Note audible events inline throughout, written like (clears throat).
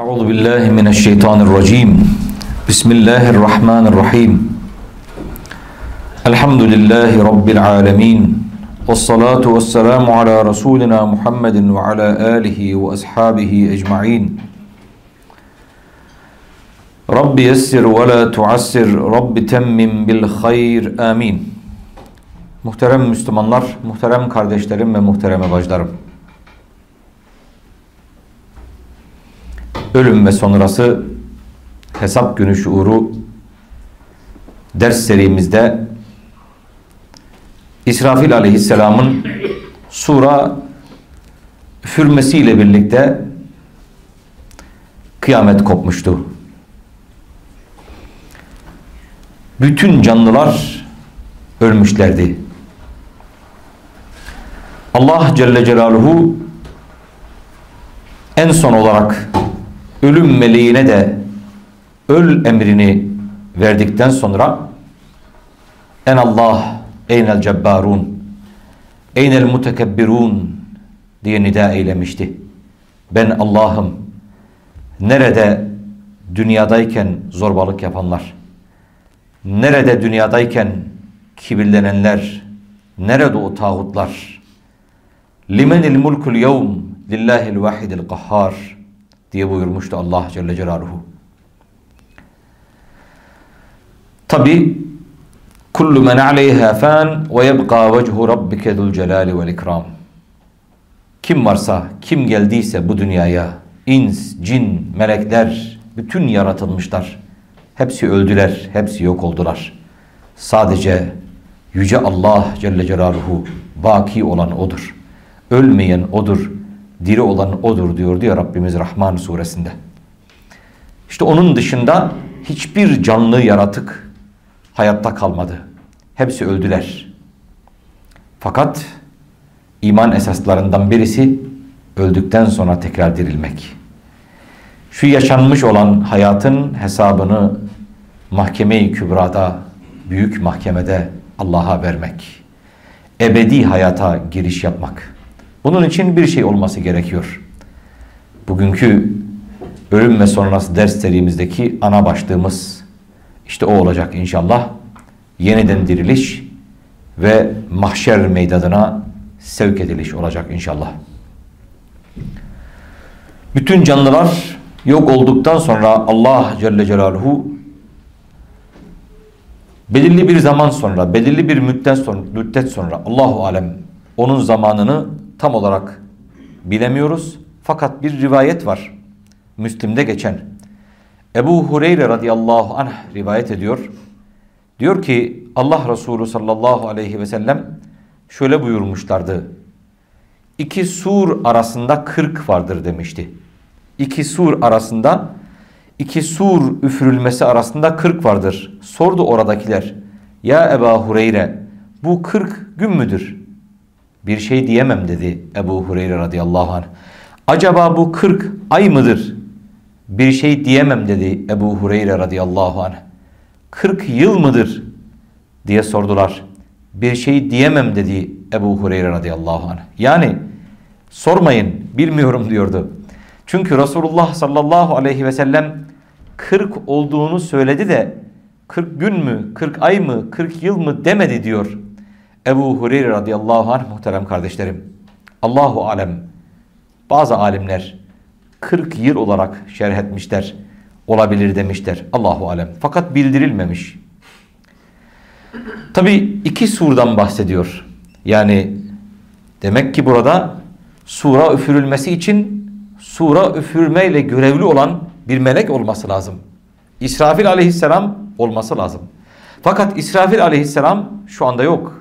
أعوذ بالله من الشيطان الرجيم بسم الله الرحمن الرحيم الحمد لله رب العالمين والصلاة والسلام على رسولنا محمد وعلى آله وأصحابه أجمعين رب يسر ولا تعسر رب تمم بالخير آمين Muhterem Müslümanlar, muhterem kardeşlerim ve muhterem bacılarım. Ölüm ve sonrası hesap günü şuuru ders serimizde İsrafil aleyhisselamın sura üfürmesiyle birlikte kıyamet kopmuştu. Bütün canlılar ölmüşlerdi. Allah Celle Celaluhu en son olarak ölüm meleğine de öl emrini verdikten sonra en Allah eynel cebbarun eynel mutekebbirun diye nida eylemişti. Ben Allah'ım nerede dünyadayken zorbalık yapanlar nerede dünyadayken kibirlenenler nerede o tağutlar limenil mulkul yevm lillahil vahidil kahhar diye buyurmuştu Allah Celle Celaluhu. Tabi kullu men aleyha fan ve yebqa vechu rabbike zul celali vel ikram. Kim varsa, kim geldiyse bu dünyaya, ins, cin, melekler, bütün yaratılmışlar. Hepsi öldüler, hepsi yok oldular. Sadece Yüce Allah Celle Celaluhu baki olan O'dur. Ölmeyen O'dur diri olan odur diyor diyor Rabbimiz Rahman suresinde. İşte onun dışında hiçbir canlı yaratık hayatta kalmadı. Hepsi öldüler. Fakat iman esaslarından birisi öldükten sonra tekrar dirilmek. Şu yaşanmış olan hayatın hesabını mahkeme-i kübrada, büyük mahkemede Allah'a vermek. Ebedi hayata giriş yapmak. Bunun için bir şey olması gerekiyor. Bugünkü ölüm ve sonrası ders serimizdeki ana başlığımız işte o olacak inşallah. Yeniden diriliş ve mahşer meydanına sevk ediliş olacak inşallah. Bütün canlılar yok olduktan sonra Allah Celle Celaluhu belirli bir zaman sonra, belirli bir müddet sonra, müddet sonra Allahu alem onun zamanını tam olarak bilemiyoruz. Fakat bir rivayet var. Müslim'de geçen. Ebu Hureyre radıyallahu anh rivayet ediyor. Diyor ki Allah Resulü sallallahu aleyhi ve sellem şöyle buyurmuşlardı. İki sur arasında kırk vardır demişti. İki sur arasında iki sur üfürülmesi arasında kırk vardır. Sordu oradakiler. Ya Ebu Hureyre bu kırk gün müdür? Bir şey diyemem dedi Ebu Hureyre radıyallahu anh. Acaba bu 40 ay mıdır? Bir şey diyemem dedi Ebu Hureyre radıyallahu anh. 40 yıl mıdır? diye sordular. Bir şey diyemem dedi Ebu Hureyre radıyallahu anh. Yani sormayın bilmiyorum diyordu. Çünkü Resulullah sallallahu aleyhi ve sellem 40 olduğunu söyledi de 40 gün mü, 40 ay mı, 40 yıl mı demedi diyor. Ebu Hureyre radıyallahu anh muhterem kardeşlerim. Allahu alem. Bazı alimler 40 yıl olarak şerh etmişler. Olabilir demişler. Allahu alem. Fakat bildirilmemiş. Tabi iki surdan bahsediyor. Yani demek ki burada sura üfürülmesi için sura üfürmeyle görevli olan bir melek olması lazım. İsrafil aleyhisselam olması lazım. Fakat İsrafil aleyhisselam şu anda yok.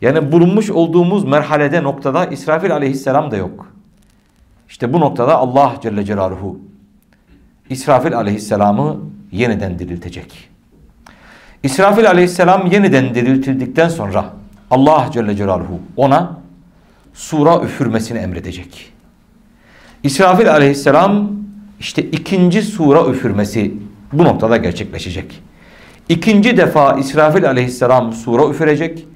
Yani bulunmuş olduğumuz merhalede noktada İsrafil aleyhisselam da yok. İşte bu noktada Allah Celle Celaluhu İsrafil aleyhisselamı yeniden diriltecek. İsrafil aleyhisselam yeniden diriltildikten sonra Allah Celle Celaluhu ona sura üfürmesini emredecek. İsrafil aleyhisselam işte ikinci sura üfürmesi bu noktada gerçekleşecek. İkinci defa İsrafil aleyhisselam sura üfürecek.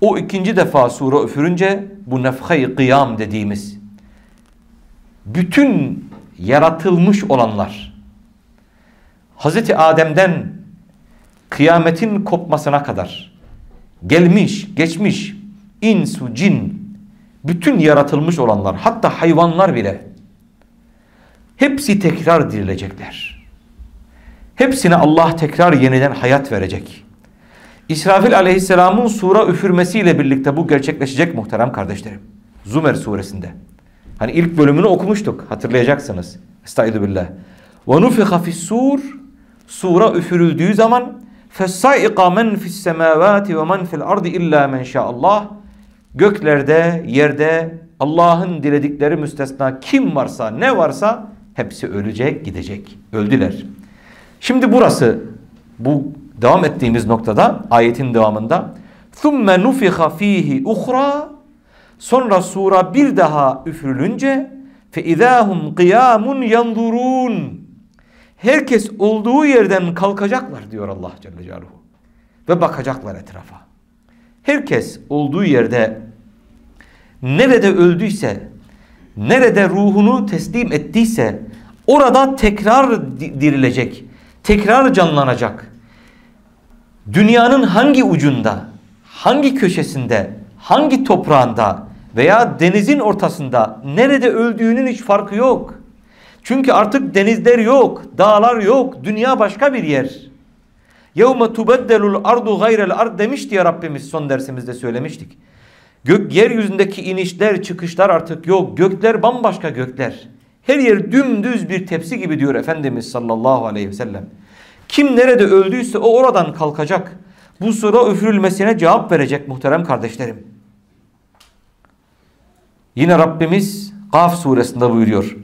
O ikinci defa sura üfürünce bu nefhay kıyam dediğimiz bütün yaratılmış olanlar Hazreti Adem'den kıyametin kopmasına kadar gelmiş, geçmiş insu, cin bütün yaratılmış olanlar hatta hayvanlar bile hepsi tekrar dirilecekler. Hepsine Allah tekrar yeniden hayat verecek. İsrafil aleyhisselamın sura üfürmesiyle birlikte bu gerçekleşecek muhterem kardeşlerim. Zumer suresinde. Hani ilk bölümünü okumuştuk hatırlayacaksınız. Estaizu billah. Ve nufiha fissur sura üfürüldüğü zaman fessaiqa men fis semavati ve men fil ardi illa men şaallah göklerde yerde Allah'ın diledikleri müstesna kim varsa ne varsa hepsi ölecek gidecek. Öldüler. Şimdi burası bu devam ettiğimiz noktada ayetin devamında ثُمَّ نُفِخَ ف۪يهِ اُخْرَى Sonra sura bir daha üfürülünce فَاِذَا هُمْ قِيَامٌ يَنْظُرُونَ Herkes olduğu yerden kalkacaklar diyor Allah Celle Celaluhu. Ve bakacaklar etrafa. Herkes olduğu yerde nerede öldüyse, nerede ruhunu teslim ettiyse orada tekrar dirilecek, tekrar canlanacak. Dünyanın hangi ucunda, hangi köşesinde, hangi toprağında veya denizin ortasında nerede öldüğünün hiç farkı yok. Çünkü artık denizler yok, dağlar yok, dünya başka bir yer. يَوْمَ تُبَدَّلُ الْاَرْضُ غَيْرَ الْاَرْضِ demişti ya Rabbimiz son dersimizde söylemiştik. Gök yeryüzündeki inişler, çıkışlar artık yok. Gökler bambaşka gökler. Her yer dümdüz bir tepsi gibi diyor Efendimiz sallallahu aleyhi ve sellem. Kim nerede öldüyse o oradan kalkacak. Bu sura üfürülmesine cevap verecek muhterem kardeşlerim. Yine Rabbimiz Kaf suresinde buyuruyor.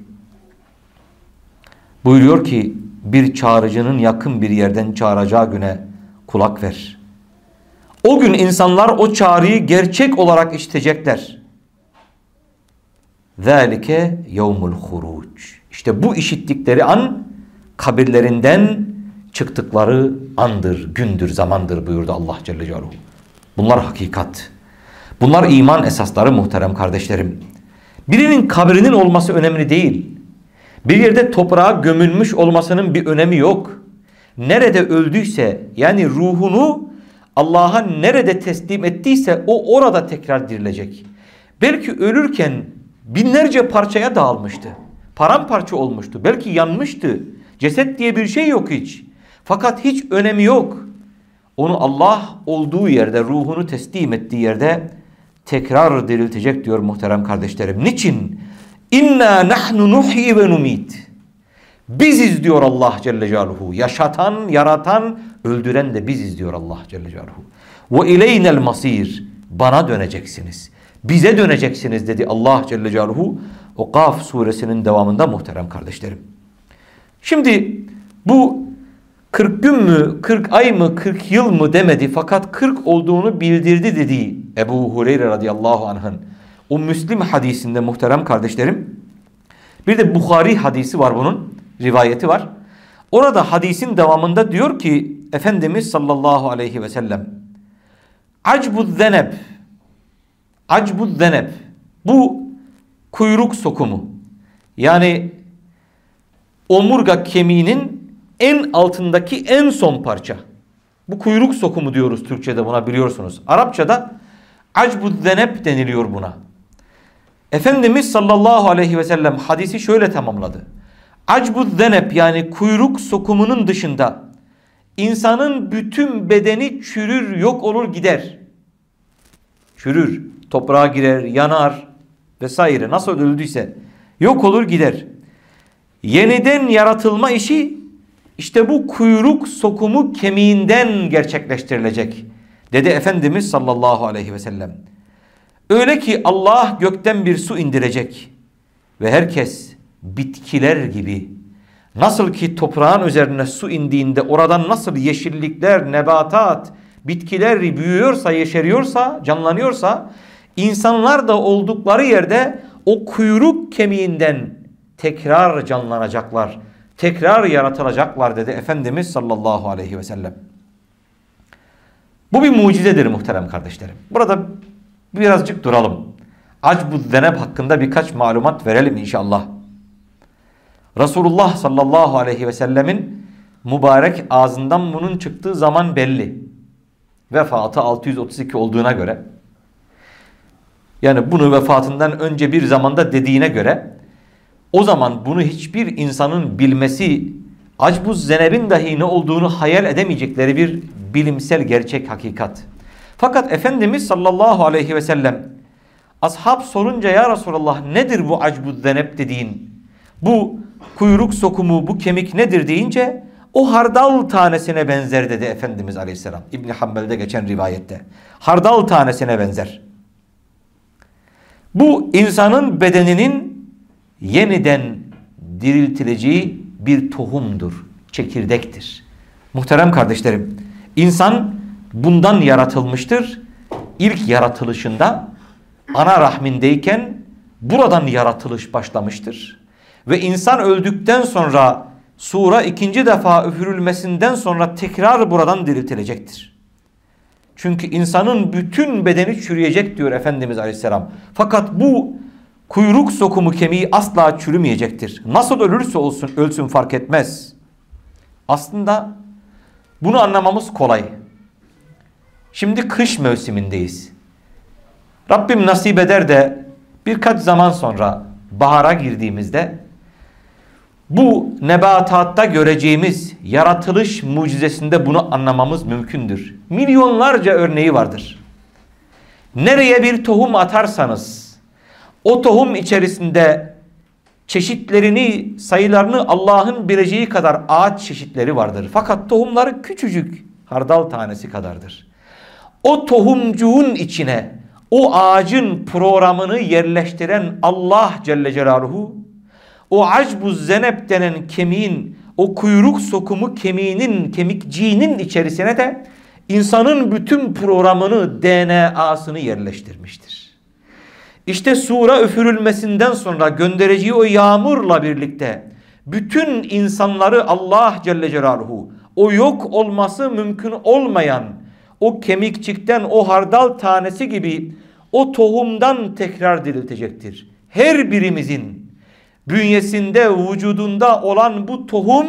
Buyuruyor ki bir çağrıcının yakın bir yerden çağıracağı güne kulak ver. O gün insanlar o çağrıyı gerçek olarak işitecekler. ذَٰلِكَ يَوْمُ الْخُرُوجِ İşte bu işittikleri an kabirlerinden çıktıkları andır, gündür, zamandır buyurdu Allah Celle Celaluhu. Bunlar hakikat. Bunlar iman esasları muhterem kardeşlerim. Birinin kabrinin olması önemli değil. Bir yerde toprağa gömülmüş olmasının bir önemi yok. Nerede öldüyse yani ruhunu Allah'a nerede teslim ettiyse o orada tekrar dirilecek. Belki ölürken binlerce parçaya dağılmıştı. Paramparça olmuştu. Belki yanmıştı. Ceset diye bir şey yok hiç. Fakat hiç önemi yok. Onu Allah olduğu yerde, ruhunu teslim ettiği yerde tekrar diriltecek diyor muhterem kardeşlerim. Niçin? İnna nahnu nuhyi ve numit. Biziz diyor Allah Celle Celaluhu. Yaşatan, yaratan, öldüren de biziz diyor Allah Celle Celaluhu. Ve ileynel masir. Bana döneceksiniz. Bize döneceksiniz dedi Allah Celle Celaluhu. O Kaf suresinin devamında muhterem kardeşlerim. Şimdi bu 40 gün mü, 40 ay mı, 40 yıl mı demedi. Fakat 40 olduğunu bildirdi dediği Ebu Hureyre radıyallahu anh'ın. O Müslim hadisinde muhterem kardeşlerim bir de Bukhari hadisi var bunun rivayeti var. Orada hadisin devamında diyor ki Efendimiz sallallahu aleyhi ve sellem Acbud zeneb Acbud zeneb bu kuyruk sokumu. Yani omurga kemiğinin en altındaki en son parça. Bu kuyruk sokumu diyoruz Türkçe'de buna biliyorsunuz. Arapçada acbud zeneb deniliyor buna. Efendimiz sallallahu aleyhi ve sellem hadisi şöyle tamamladı. Acbud zeneb yani kuyruk sokumunun dışında insanın bütün bedeni çürür, yok olur, gider. Çürür, toprağa girer, yanar vesaire nasıl öldüyse yok olur gider. Yeniden yaratılma işi işte bu kuyruk sokumu kemiğinden gerçekleştirilecek. Dedi Efendimiz sallallahu aleyhi ve sellem. Öyle ki Allah gökten bir su indirecek ve herkes bitkiler gibi nasıl ki toprağın üzerine su indiğinde oradan nasıl yeşillikler, nebatat, bitkiler büyüyorsa, yeşeriyorsa, canlanıyorsa insanlar da oldukları yerde o kuyruk kemiğinden tekrar canlanacaklar. Tekrar yaratılacaklar dedi Efendimiz sallallahu aleyhi ve sellem. Bu bir mucizedir muhterem kardeşlerim. Burada birazcık duralım. Acbu zeneb hakkında birkaç malumat verelim inşallah. Resulullah sallallahu aleyhi ve sellemin mübarek ağzından bunun çıktığı zaman belli. Vefatı 632 olduğuna göre yani bunu vefatından önce bir zamanda dediğine göre o zaman bunu hiçbir insanın bilmesi acbuz zenebin dahi ne olduğunu hayal edemeyecekleri bir bilimsel gerçek hakikat. Fakat Efendimiz sallallahu aleyhi ve sellem ashab sorunca ya Resulallah nedir bu acbuz zeneb dediğin bu kuyruk sokumu bu kemik nedir deyince o hardal tanesine benzer dedi Efendimiz aleyhisselam. İbni Hanbel'de geçen rivayette. Hardal tanesine benzer. Bu insanın bedeninin yeniden diriltileceği bir tohumdur, çekirdektir. Muhterem kardeşlerim, insan bundan yaratılmıştır. İlk yaratılışında ana rahmindeyken buradan yaratılış başlamıştır. Ve insan öldükten sonra sura ikinci defa üfürülmesinden sonra tekrar buradan diriltilecektir. Çünkü insanın bütün bedeni çürüyecek diyor Efendimiz Aleyhisselam. Fakat bu kuyruk sokumu kemiği asla çürümeyecektir. Nasıl ölürse olsun ölsün fark etmez. Aslında bunu anlamamız kolay. Şimdi kış mevsimindeyiz. Rabbim nasip eder de birkaç zaman sonra bahara girdiğimizde bu nebatatta göreceğimiz yaratılış mucizesinde bunu anlamamız mümkündür. Milyonlarca örneği vardır. Nereye bir tohum atarsanız o tohum içerisinde çeşitlerini, sayılarını Allah'ın bileceği kadar ağaç çeşitleri vardır. Fakat tohumları küçücük hardal tanesi kadardır. O tohumcuğun içine o ağacın programını yerleştiren Allah Celle Celaluhu o acbuz zenep denen kemiğin o kuyruk sokumu kemiğinin kemikciğinin içerisine de insanın bütün programını DNA'sını yerleştirmiştir. İşte sura üfürülmesinden sonra göndereceği o yağmurla birlikte bütün insanları Allah Celle Celaluhu o yok olması mümkün olmayan o kemikçikten o hardal tanesi gibi o tohumdan tekrar diriltecektir. Her birimizin bünyesinde, vücudunda olan bu tohum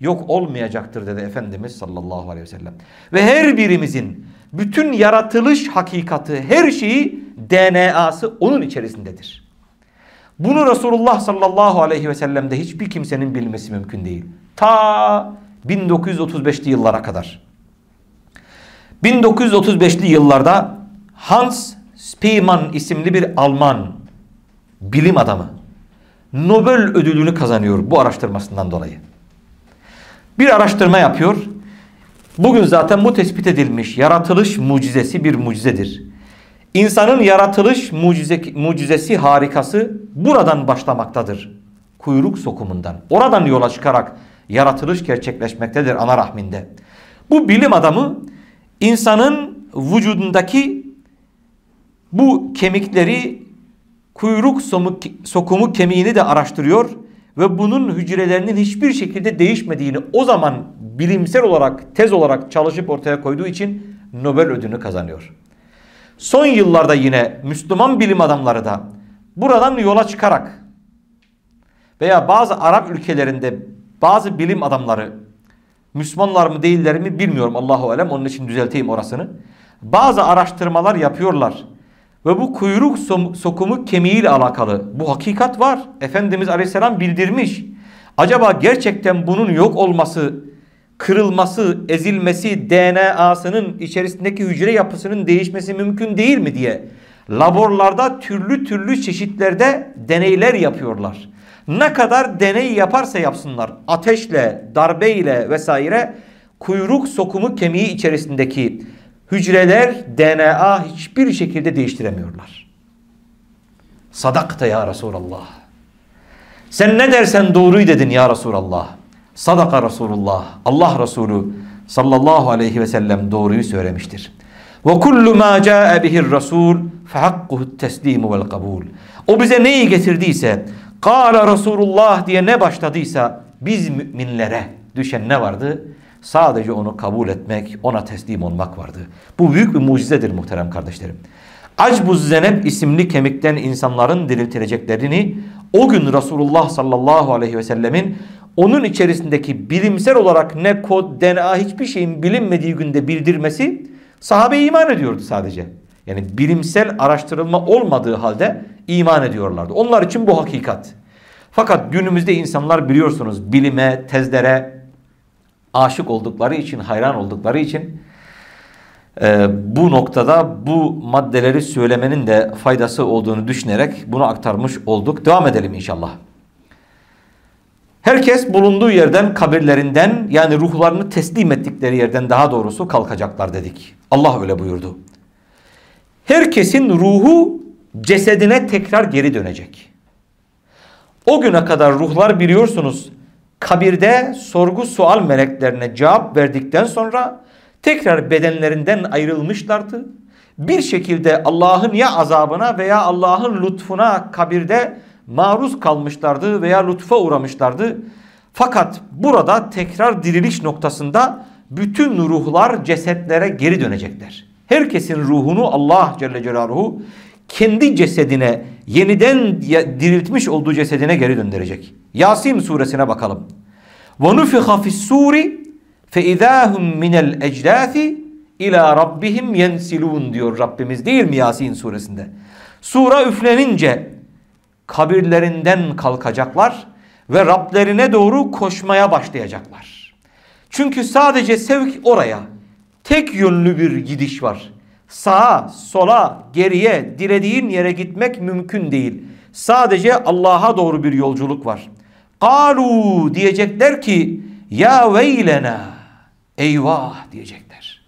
yok olmayacaktır dedi Efendimiz sallallahu aleyhi ve sellem. Ve her birimizin bütün yaratılış hakikati, her şeyi DNA'sı onun içerisindedir. Bunu Resulullah sallallahu aleyhi ve sellem'de hiçbir kimsenin bilmesi mümkün değil. Ta 1935'li yıllara kadar. 1935'li yıllarda Hans Spemann isimli bir Alman bilim adamı Nobel ödülünü kazanıyor bu araştırmasından dolayı. Bir araştırma yapıyor. Bugün zaten bu tespit edilmiş yaratılış mucizesi bir mucizedir. İnsanın yaratılış mucize, mucizesi harikası buradan başlamaktadır. Kuyruk sokumundan. Oradan yola çıkarak yaratılış gerçekleşmektedir ana rahminde. Bu bilim adamı insanın vücudundaki bu kemikleri kuyruk sokumu kemiğini de araştırıyor ve bunun hücrelerinin hiçbir şekilde değişmediğini o zaman bilimsel olarak tez olarak çalışıp ortaya koyduğu için Nobel ödülünü kazanıyor. Son yıllarda yine Müslüman bilim adamları da buradan yola çıkarak veya bazı Arap ülkelerinde bazı bilim adamları Müslümanlar mı değiller mi bilmiyorum Allahu alem onun için düzelteyim orasını. Bazı araştırmalar yapıyorlar. Ve bu kuyruk sokumu kemiğiyle alakalı. Bu hakikat var. Efendimiz Aleyhisselam bildirmiş. Acaba gerçekten bunun yok olması, kırılması, ezilmesi, DNA'sının içerisindeki hücre yapısının değişmesi mümkün değil mi diye laborlarda türlü türlü çeşitlerde deneyler yapıyorlar. Ne kadar deney yaparsa yapsınlar ateşle, darbeyle vesaire kuyruk sokumu kemiği içerisindeki hücreler DNA hiçbir şekilde değiştiremiyorlar. Sadakta ya Resulallah. Sen ne dersen doğruyu dedin ya Resulallah. Sadaka Resulullah. Allah Resulü sallallahu aleyhi ve sellem doğruyu söylemiştir. Ve kullu ma caa bihir rasul fehakkuhu teslimu vel kabul. O bize neyi getirdiyse, kâle Resulullah diye ne başladıysa biz müminlere düşen ne vardı? Sadece onu kabul etmek, ona teslim olmak vardı. Bu büyük bir mucizedir muhterem kardeşlerim. Acbuz Zeneb isimli kemikten insanların diriltileceklerini o gün Resulullah sallallahu aleyhi ve sellemin onun içerisindeki bilimsel olarak ne kod, DNA hiçbir şeyin bilinmediği günde bildirmesi sahabe iman ediyordu sadece. Yani bilimsel araştırılma olmadığı halde iman ediyorlardı. Onlar için bu hakikat. Fakat günümüzde insanlar biliyorsunuz bilime, tezlere aşık oldukları için, hayran oldukları için e, bu noktada bu maddeleri söylemenin de faydası olduğunu düşünerek bunu aktarmış olduk. Devam edelim inşallah. Herkes bulunduğu yerden, kabirlerinden yani ruhlarını teslim ettikleri yerden daha doğrusu kalkacaklar dedik. Allah öyle buyurdu. Herkesin ruhu cesedine tekrar geri dönecek. O güne kadar ruhlar biliyorsunuz kabirde sorgu sual meleklerine cevap verdikten sonra tekrar bedenlerinden ayrılmışlardı. Bir şekilde Allah'ın ya azabına veya Allah'ın lütfuna kabirde maruz kalmışlardı veya lütfa uğramışlardı. Fakat burada tekrar diriliş noktasında bütün ruhlar cesetlere geri dönecekler. Herkesin ruhunu Allah Celle Celaluhu kendi cesedine yeniden diriltmiş olduğu cesedine geri döndürecek. Yasin suresine bakalım. وَنُفِخَ فِي السُّورِ فَاِذَا هُمْ مِنَ الْاَجْدَاثِ ila rabbihim yensilun diyor Rabbimiz değil mi Yasin suresinde? Sura üflenince kabirlerinden kalkacaklar ve Rablerine doğru koşmaya başlayacaklar. Çünkü sadece sevk oraya tek yönlü bir gidiş var. Sağa, sola, geriye, dilediğin yere gitmek mümkün değil. Sadece Allah'a doğru bir yolculuk var. Kalu diyecekler ki ya veylena eyvah diyecekler.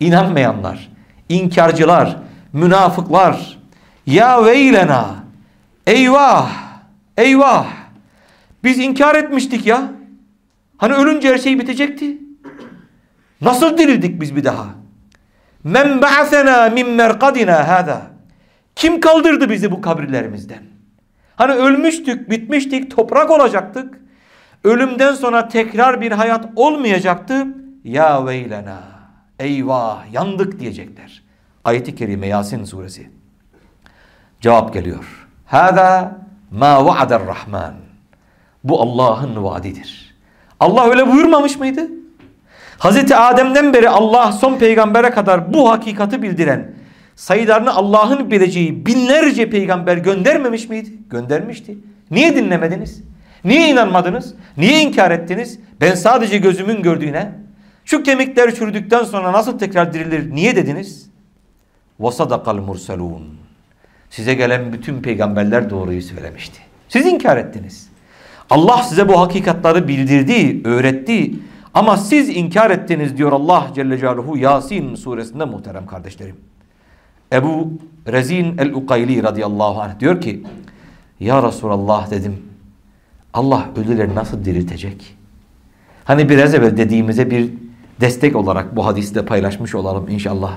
İnanmayanlar, inkarcılar, münafıklar ya veylena eyvah eyvah biz inkar etmiştik ya. Hani ölünce her şey bitecekti. Nasıl dirildik biz bir daha? Men ba'athena min merkadina hada. Kim kaldırdı bizi bu kabirlerimizden? Hani ölmüştük, bitmiştik, toprak olacaktık. Ölümden sonra tekrar bir hayat olmayacaktı. Ya veylena. Eyvah, yandık diyecekler. Ayet-i Kerime Yasin suresi. Cevap geliyor. Hada ma va'ader rahman. Bu Allah'ın vaadidir. Allah öyle buyurmamış mıydı? Hazreti Adem'den beri Allah son peygambere kadar bu hakikati bildiren sayılarını Allah'ın bileceği binlerce peygamber göndermemiş miydi? Göndermişti. Niye dinlemediniz? Niye inanmadınız? Niye inkar ettiniz? Ben sadece gözümün gördüğüne şu kemikler çürüdükten sonra nasıl tekrar dirilir? Niye dediniz? وَصَدَقَ الْمُرْسَلُونَ Size gelen bütün peygamberler doğruyu söylemişti. Siz inkar ettiniz. Allah size bu hakikatları bildirdi, öğretti. Ama siz inkar ettiniz diyor Allah Celle Celaluhu Yasin suresinde muhterem kardeşlerim. Ebu Rezin el-Ukayli radıyallahu anh diyor ki Ya Resulallah dedim Allah ölüleri nasıl diriltecek? Hani biraz evvel dediğimize bir destek olarak bu hadisi de paylaşmış olalım inşallah.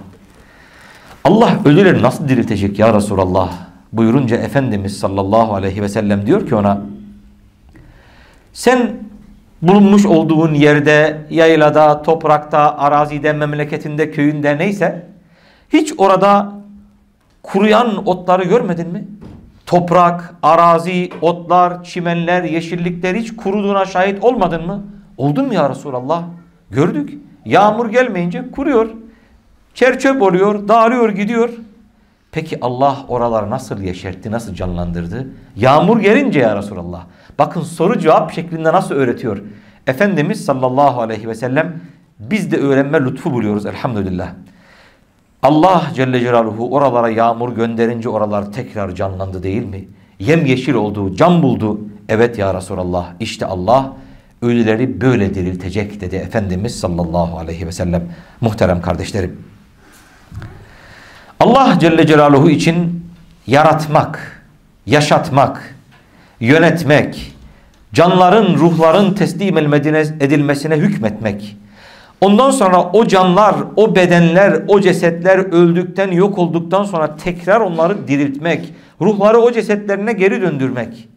Allah ölüleri nasıl diriltecek ya Resulallah? Buyurunca Efendimiz sallallahu aleyhi ve sellem diyor ki ona sen bulunmuş olduğun yerde, yaylada, toprakta, arazide, memleketinde, köyünde neyse hiç orada kuruyan otları görmedin mi? Toprak, arazi, otlar, çimenler, yeşillikler hiç kuruduğuna şahit olmadın mı? Oldun mu ya Resulallah? Gördük. Yağmur gelmeyince kuruyor. Çerçöp oluyor, dağılıyor, gidiyor. Peki Allah oraları nasıl yeşertti, nasıl canlandırdı? Yağmur gelince ya Resulallah. Bakın soru cevap şeklinde nasıl öğretiyor? Efendimiz sallallahu aleyhi ve sellem biz de öğrenme lütfu buluyoruz elhamdülillah. Allah Celle Celaluhu oralara yağmur gönderince oralar tekrar canlandı değil mi? Yem yeşil oldu, can buldu. Evet ya Resulallah işte Allah ölüleri böyle diriltecek dedi Efendimiz sallallahu aleyhi ve sellem. Muhterem kardeşlerim. Allah Celle Celaluhu için yaratmak, yaşatmak, yönetmek, canların, ruhların teslim edilmesine hükmetmek, ondan sonra o canlar, o bedenler, o cesetler öldükten, yok olduktan sonra tekrar onları diriltmek, ruhları o cesetlerine geri döndürmek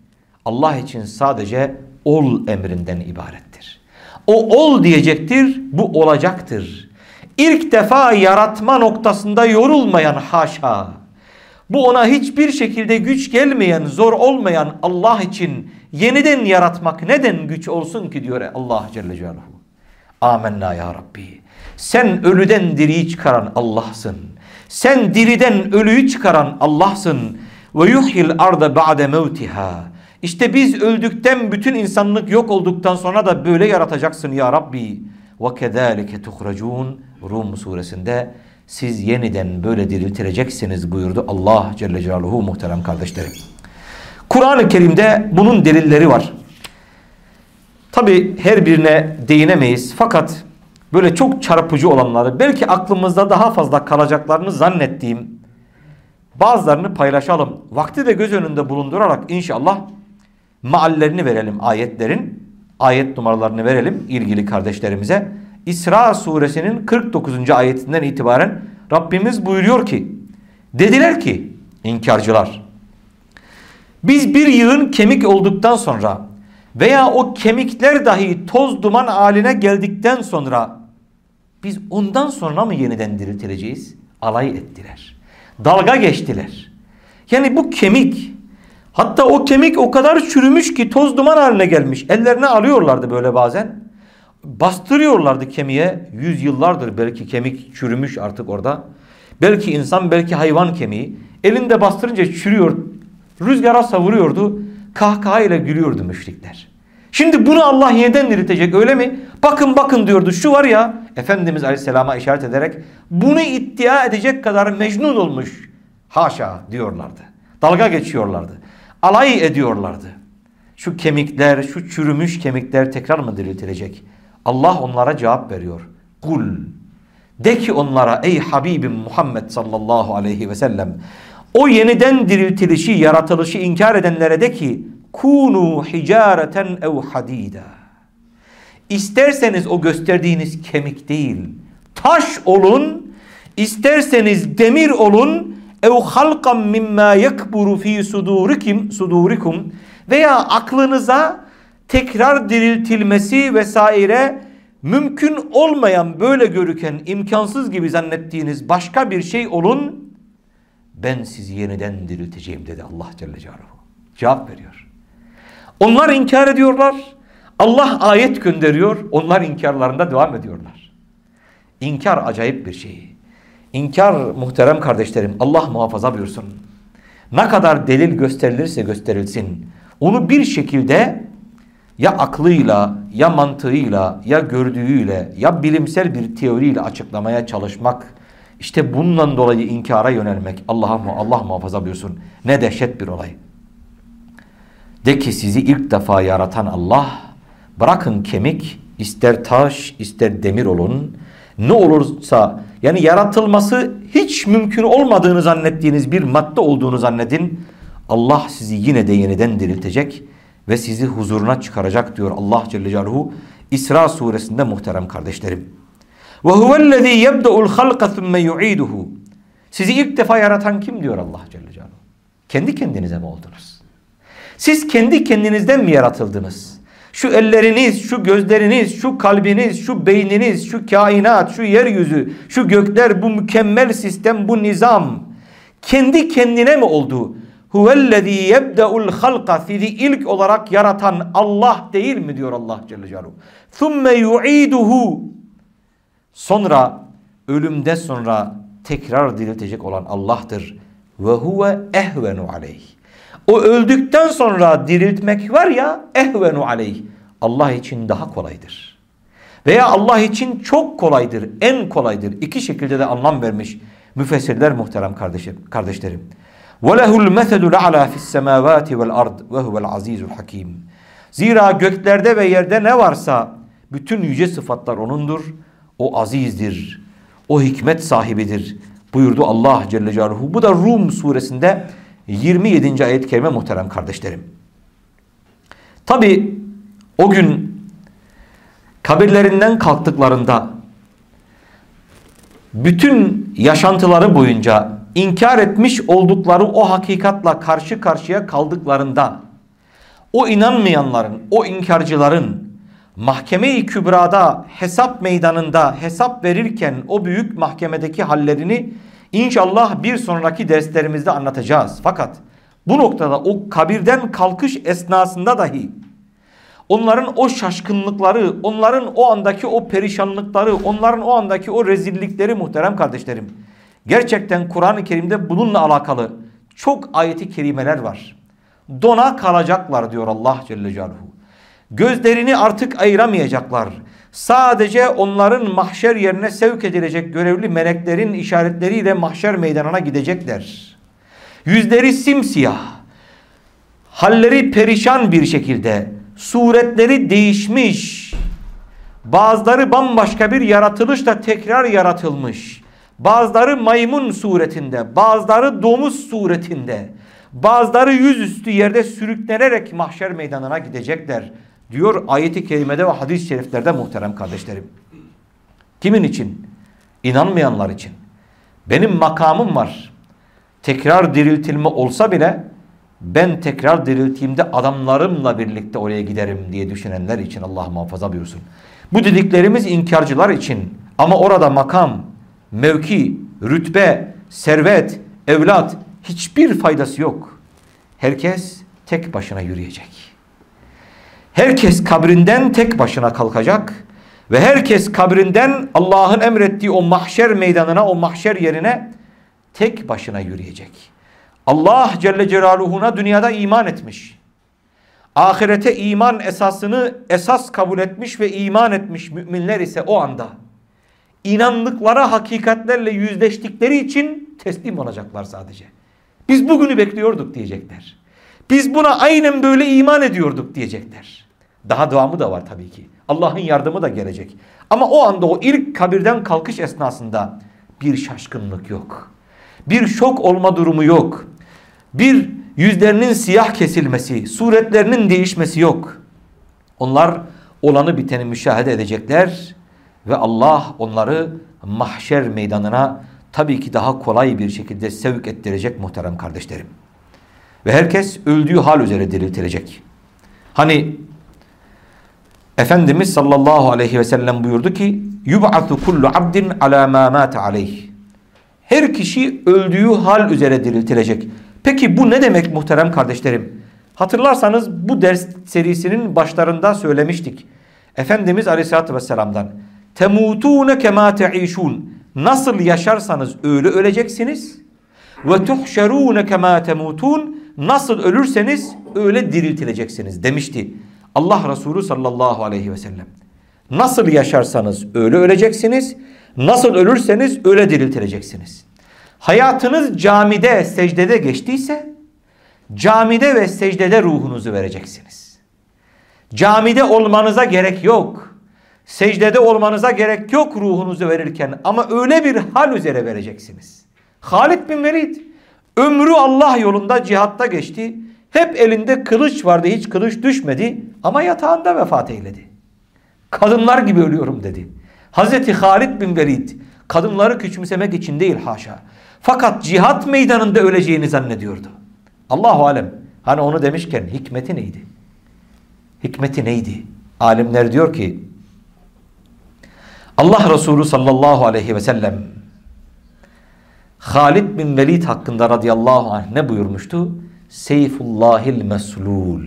Allah için sadece ol emrinden ibarettir. O ol diyecektir, bu olacaktır. İlk defa yaratma noktasında yorulmayan haşa, Bu ona hiçbir şekilde güç gelmeyen, zor olmayan Allah için yeniden yaratmak neden güç olsun ki diyor Allah Celle Celaluhu. Amenna ya Rabbi. Sen ölüden diriyi çıkaran Allah'sın. Sen diriden ölüyü çıkaran Allah'sın. Ve yuhyil arda ba'de mevtiha. İşte biz öldükten bütün insanlık yok olduktan sonra da böyle yaratacaksın ya Rabbi. Ve kezalike tuhracun. Rum suresinde siz yeniden böyle diriltileceksiniz buyurdu Allah Celle Celaluhu muhterem kardeşlerim. Kur'an-ı Kerim'de bunun delilleri var. Tabi her birine değinemeyiz fakat böyle çok çarpıcı olanları belki aklımızda daha fazla kalacaklarını zannettiğim bazılarını paylaşalım. Vakti de göz önünde bulundurarak inşallah maallerini verelim ayetlerin. Ayet numaralarını verelim ilgili kardeşlerimize. İsra suresinin 49. ayetinden itibaren Rabbimiz buyuruyor ki dediler ki inkarcılar biz bir yığın kemik olduktan sonra veya o kemikler dahi toz duman haline geldikten sonra biz ondan sonra mı yeniden diriltileceğiz? Alay ettiler. Dalga geçtiler. Yani bu kemik hatta o kemik o kadar çürümüş ki toz duman haline gelmiş. Ellerine alıyorlardı böyle bazen. Bastırıyorlardı kemiğe. Yüz yıllardır belki kemik çürümüş artık orada. Belki insan belki hayvan kemiği. Elinde bastırınca çürüyor. Rüzgara savuruyordu. Kahkahayla gülüyordu müşrikler. Şimdi bunu Allah yeniden diriltecek öyle mi? Bakın bakın diyordu şu var ya Efendimiz Aleyhisselam'a işaret ederek bunu iddia edecek kadar mecnun olmuş. Haşa diyorlardı. Dalga geçiyorlardı. Alay ediyorlardı. Şu kemikler, şu çürümüş kemikler tekrar mı diriltilecek? Allah onlara cevap veriyor. Kul. De ki onlara ey Habibim Muhammed sallallahu aleyhi ve sellem. O yeniden diriltilişi, yaratılışı inkar edenlere de ki kunu hicareten ev hadida. İsterseniz o gösterdiğiniz kemik değil, taş olun, isterseniz demir olun, ev halqan mimma yakburu fi sudurikum sudurikum veya aklınıza tekrar diriltilmesi vesaire mümkün olmayan böyle görüken imkansız gibi zannettiğiniz başka bir şey olun ben sizi yeniden dirilteceğim dedi Allah Celle Celaluhu. Cevap veriyor. Onlar inkar ediyorlar. Allah ayet gönderiyor. Onlar inkarlarında devam ediyorlar. İnkar acayip bir şey. İnkar muhterem kardeşlerim Allah muhafaza buyursun. Ne kadar delil gösterilirse gösterilsin. Onu bir şekilde ya aklıyla ya mantığıyla ya gördüğüyle ya bilimsel bir teoriyle açıklamaya çalışmak işte bundan dolayı inkara yönelmek Allah'a Allah muhafaza buyursun. Ne dehşet bir olay. De ki sizi ilk defa yaratan Allah bırakın kemik ister taş ister demir olun ne olursa yani yaratılması hiç mümkün olmadığını zannettiğiniz bir madde olduğunu zannedin. Allah sizi yine de yeniden diriltecek ve sizi huzuruna çıkaracak diyor Allah Celle Celaluhu İsra suresinde muhterem kardeşlerim. Ve huvellezî yebde'ul halqa thumme yu'iduhu. Sizi ilk defa yaratan kim diyor Allah Celle Celaluhu? Kendi kendinize mi oldunuz? Siz kendi kendinizden mi yaratıldınız? Şu elleriniz, şu gözleriniz, şu kalbiniz, şu beyniniz, şu kainat, şu yeryüzü, şu gökler, bu mükemmel sistem, bu nizam kendi kendine mi oldu? Huvellezî yebde'ul halqa sizi ilk olarak yaratan Allah değil mi diyor Allah Celle Celaluhu. Thumme yu'iduhu Sonra ölümde sonra tekrar diriltecek olan Allah'tır. Ve huve ehvenu aleyh. O öldükten sonra diriltmek var ya ehvenu aleyh. Allah için daha kolaydır. Veya Allah için çok kolaydır, en kolaydır. İki şekilde de anlam vermiş müfessirler muhterem kardeşim, kardeşlerim. وَلَهُ الْمَثَلُ الْعَلَى فِي السَّمَاوَاتِ وَالْأَرْضِ وَهُوَ الْعَز۪يزُ الْحَك۪يمُ Zira göklerde ve yerde ne varsa bütün yüce sıfatlar O'nundur. O azizdir. O hikmet sahibidir. Buyurdu Allah Celle Celaluhu. Bu da Rum suresinde 27. ayet-i kerime muhterem kardeşlerim. Tabi o gün kabirlerinden kalktıklarında bütün yaşantıları boyunca inkar etmiş oldukları o hakikatla karşı karşıya kaldıklarında o inanmayanların, o inkarcıların mahkeme-i kübrada hesap meydanında hesap verirken o büyük mahkemedeki hallerini İnşallah bir sonraki derslerimizde anlatacağız. Fakat bu noktada o kabirden kalkış esnasında dahi onların o şaşkınlıkları, onların o andaki o perişanlıkları, onların o andaki o rezillikleri muhterem kardeşlerim. Gerçekten Kur'an-ı Kerim'de bununla alakalı çok ayeti kerimeler var. Dona kalacaklar diyor Allah Celle Celaluhu. Gözlerini artık ayıramayacaklar. Sadece onların mahşer yerine sevk edilecek görevli meleklerin işaretleriyle mahşer meydanına gidecekler. Yüzleri simsiyah, halleri perişan bir şekilde, suretleri değişmiş, bazıları bambaşka bir yaratılışla tekrar yaratılmış, bazıları maymun suretinde, bazıları domuz suretinde, bazıları yüzüstü yerde sürüklenerek mahşer meydanına gidecekler diyor ayeti kerimede ve hadis-i şeriflerde muhterem kardeşlerim. Kimin için? İnanmayanlar için. Benim makamım var. Tekrar diriltilme olsa bile ben tekrar diriltiğimde adamlarımla birlikte oraya giderim diye düşünenler için Allah muhafaza buyursun. Bu dediklerimiz inkarcılar için ama orada makam, mevki, rütbe, servet, evlat hiçbir faydası yok. Herkes tek başına yürüyecek. Herkes kabrinden tek başına kalkacak ve herkes kabrinden Allah'ın emrettiği o mahşer meydanına, o mahşer yerine tek başına yürüyecek. Allah Celle Celaluhu'na dünyada iman etmiş. Ahirete iman esasını esas kabul etmiş ve iman etmiş müminler ise o anda inandıkları hakikatlerle yüzleştikleri için teslim olacaklar sadece. Biz bugünü bekliyorduk diyecekler. Biz buna aynen böyle iman ediyorduk diyecekler. Daha devamı da var tabii ki. Allah'ın yardımı da gelecek. Ama o anda o ilk kabirden kalkış esnasında bir şaşkınlık yok. Bir şok olma durumu yok. Bir yüzlerinin siyah kesilmesi, suretlerinin değişmesi yok. Onlar olanı biteni müşahede edecekler ve Allah onları mahşer meydanına tabii ki daha kolay bir şekilde sevk ettirecek muhterem kardeşlerim. Ve herkes öldüğü hal üzere diriltilecek. Hani Efendimiz sallallahu aleyhi ve sellem buyurdu ki yub'atu kullu abdin ala ma mata aleyh. Her kişi öldüğü hal üzere diriltilecek. Peki bu ne demek muhterem kardeşlerim? Hatırlarsanız bu ders serisinin başlarında söylemiştik. Efendimiz aleyhissalatü vesselam'dan temutune kema te'işun nasıl yaşarsanız öyle öleceksiniz ve tuhşerune kema temutun nasıl ölürseniz öyle diriltileceksiniz demişti. Allah Resulü sallallahu aleyhi ve sellem. Nasıl yaşarsanız öyle öleceksiniz. Nasıl ölürseniz öyle diriltileceksiniz. Hayatınız camide, secdede geçtiyse camide ve secdede ruhunuzu vereceksiniz. Camide olmanıza gerek yok. Secdede olmanıza gerek yok ruhunuzu verirken ama öyle bir hal üzere vereceksiniz. Halid bin Velid ömrü Allah yolunda cihatta geçti. Hep elinde kılıç vardı hiç kılıç düşmedi ama yatağında vefat eyledi. Kadınlar gibi ölüyorum dedi. Hazreti Halid bin Velid kadınları küçümsemek için değil haşa. Fakat cihat meydanında öleceğini zannediyordu. Allahu alem. Hani onu demişken hikmeti neydi? Hikmeti neydi? Alimler diyor ki Allah Resulü sallallahu aleyhi ve sellem Halid bin Velid hakkında radıyallahu anh ne buyurmuştu? Seyfullahil meslul.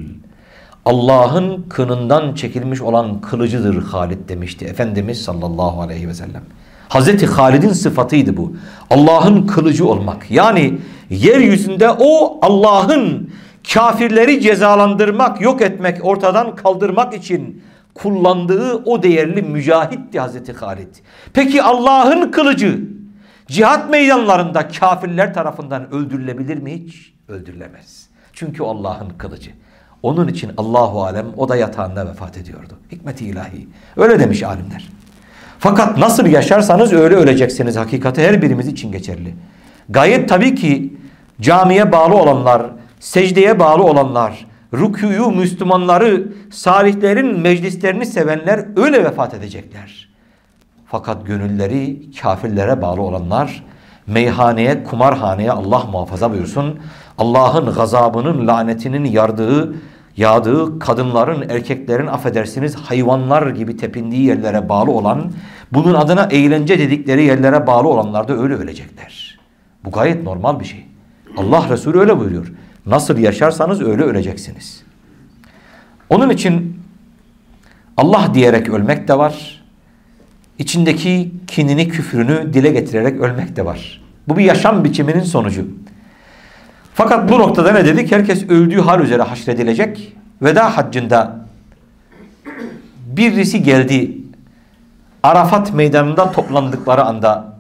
Allah'ın kınından çekilmiş olan kılıcıdır Halid demişti Efendimiz sallallahu aleyhi ve sellem. Hazreti Halid'in sıfatıydı bu. Allah'ın kılıcı olmak. Yani yeryüzünde o Allah'ın kafirleri cezalandırmak, yok etmek, ortadan kaldırmak için kullandığı o değerli mücahitti Hazreti Halid. Peki Allah'ın kılıcı cihat meydanlarında kafirler tarafından öldürülebilir mi hiç? Öldürülemez. Çünkü Allah'ın kılıcı. Onun için Allahu alem o da yatağında vefat ediyordu. Hikmeti ilahi. Öyle demiş alimler. Fakat nasıl yaşarsanız öyle öleceksiniz. Hakikati her birimiz için geçerli. Gayet tabii ki camiye bağlı olanlar, secdeye bağlı olanlar, rükûyu, Müslümanları, salihlerin meclislerini sevenler öyle vefat edecekler. Fakat gönülleri kafirlere bağlı olanlar meyhaneye, kumarhaneye Allah muhafaza buyursun. Allah'ın gazabının, lanetinin yardığı, yağdığı kadınların, erkeklerin affedersiniz hayvanlar gibi tepindiği yerlere bağlı olan, bunun adına eğlence dedikleri yerlere bağlı olanlar da öyle ölecekler. Bu gayet normal bir şey. Allah Resulü öyle buyuruyor. Nasıl yaşarsanız öyle öleceksiniz. Onun için Allah diyerek ölmek de var. İçindeki kinini, küfrünü dile getirerek ölmek de var. Bu bir yaşam biçiminin sonucu. Fakat bu noktada ne dedik? Herkes öldüğü hal üzere haşredilecek. Veda haccında birisi geldi. Arafat meydanında toplandıkları anda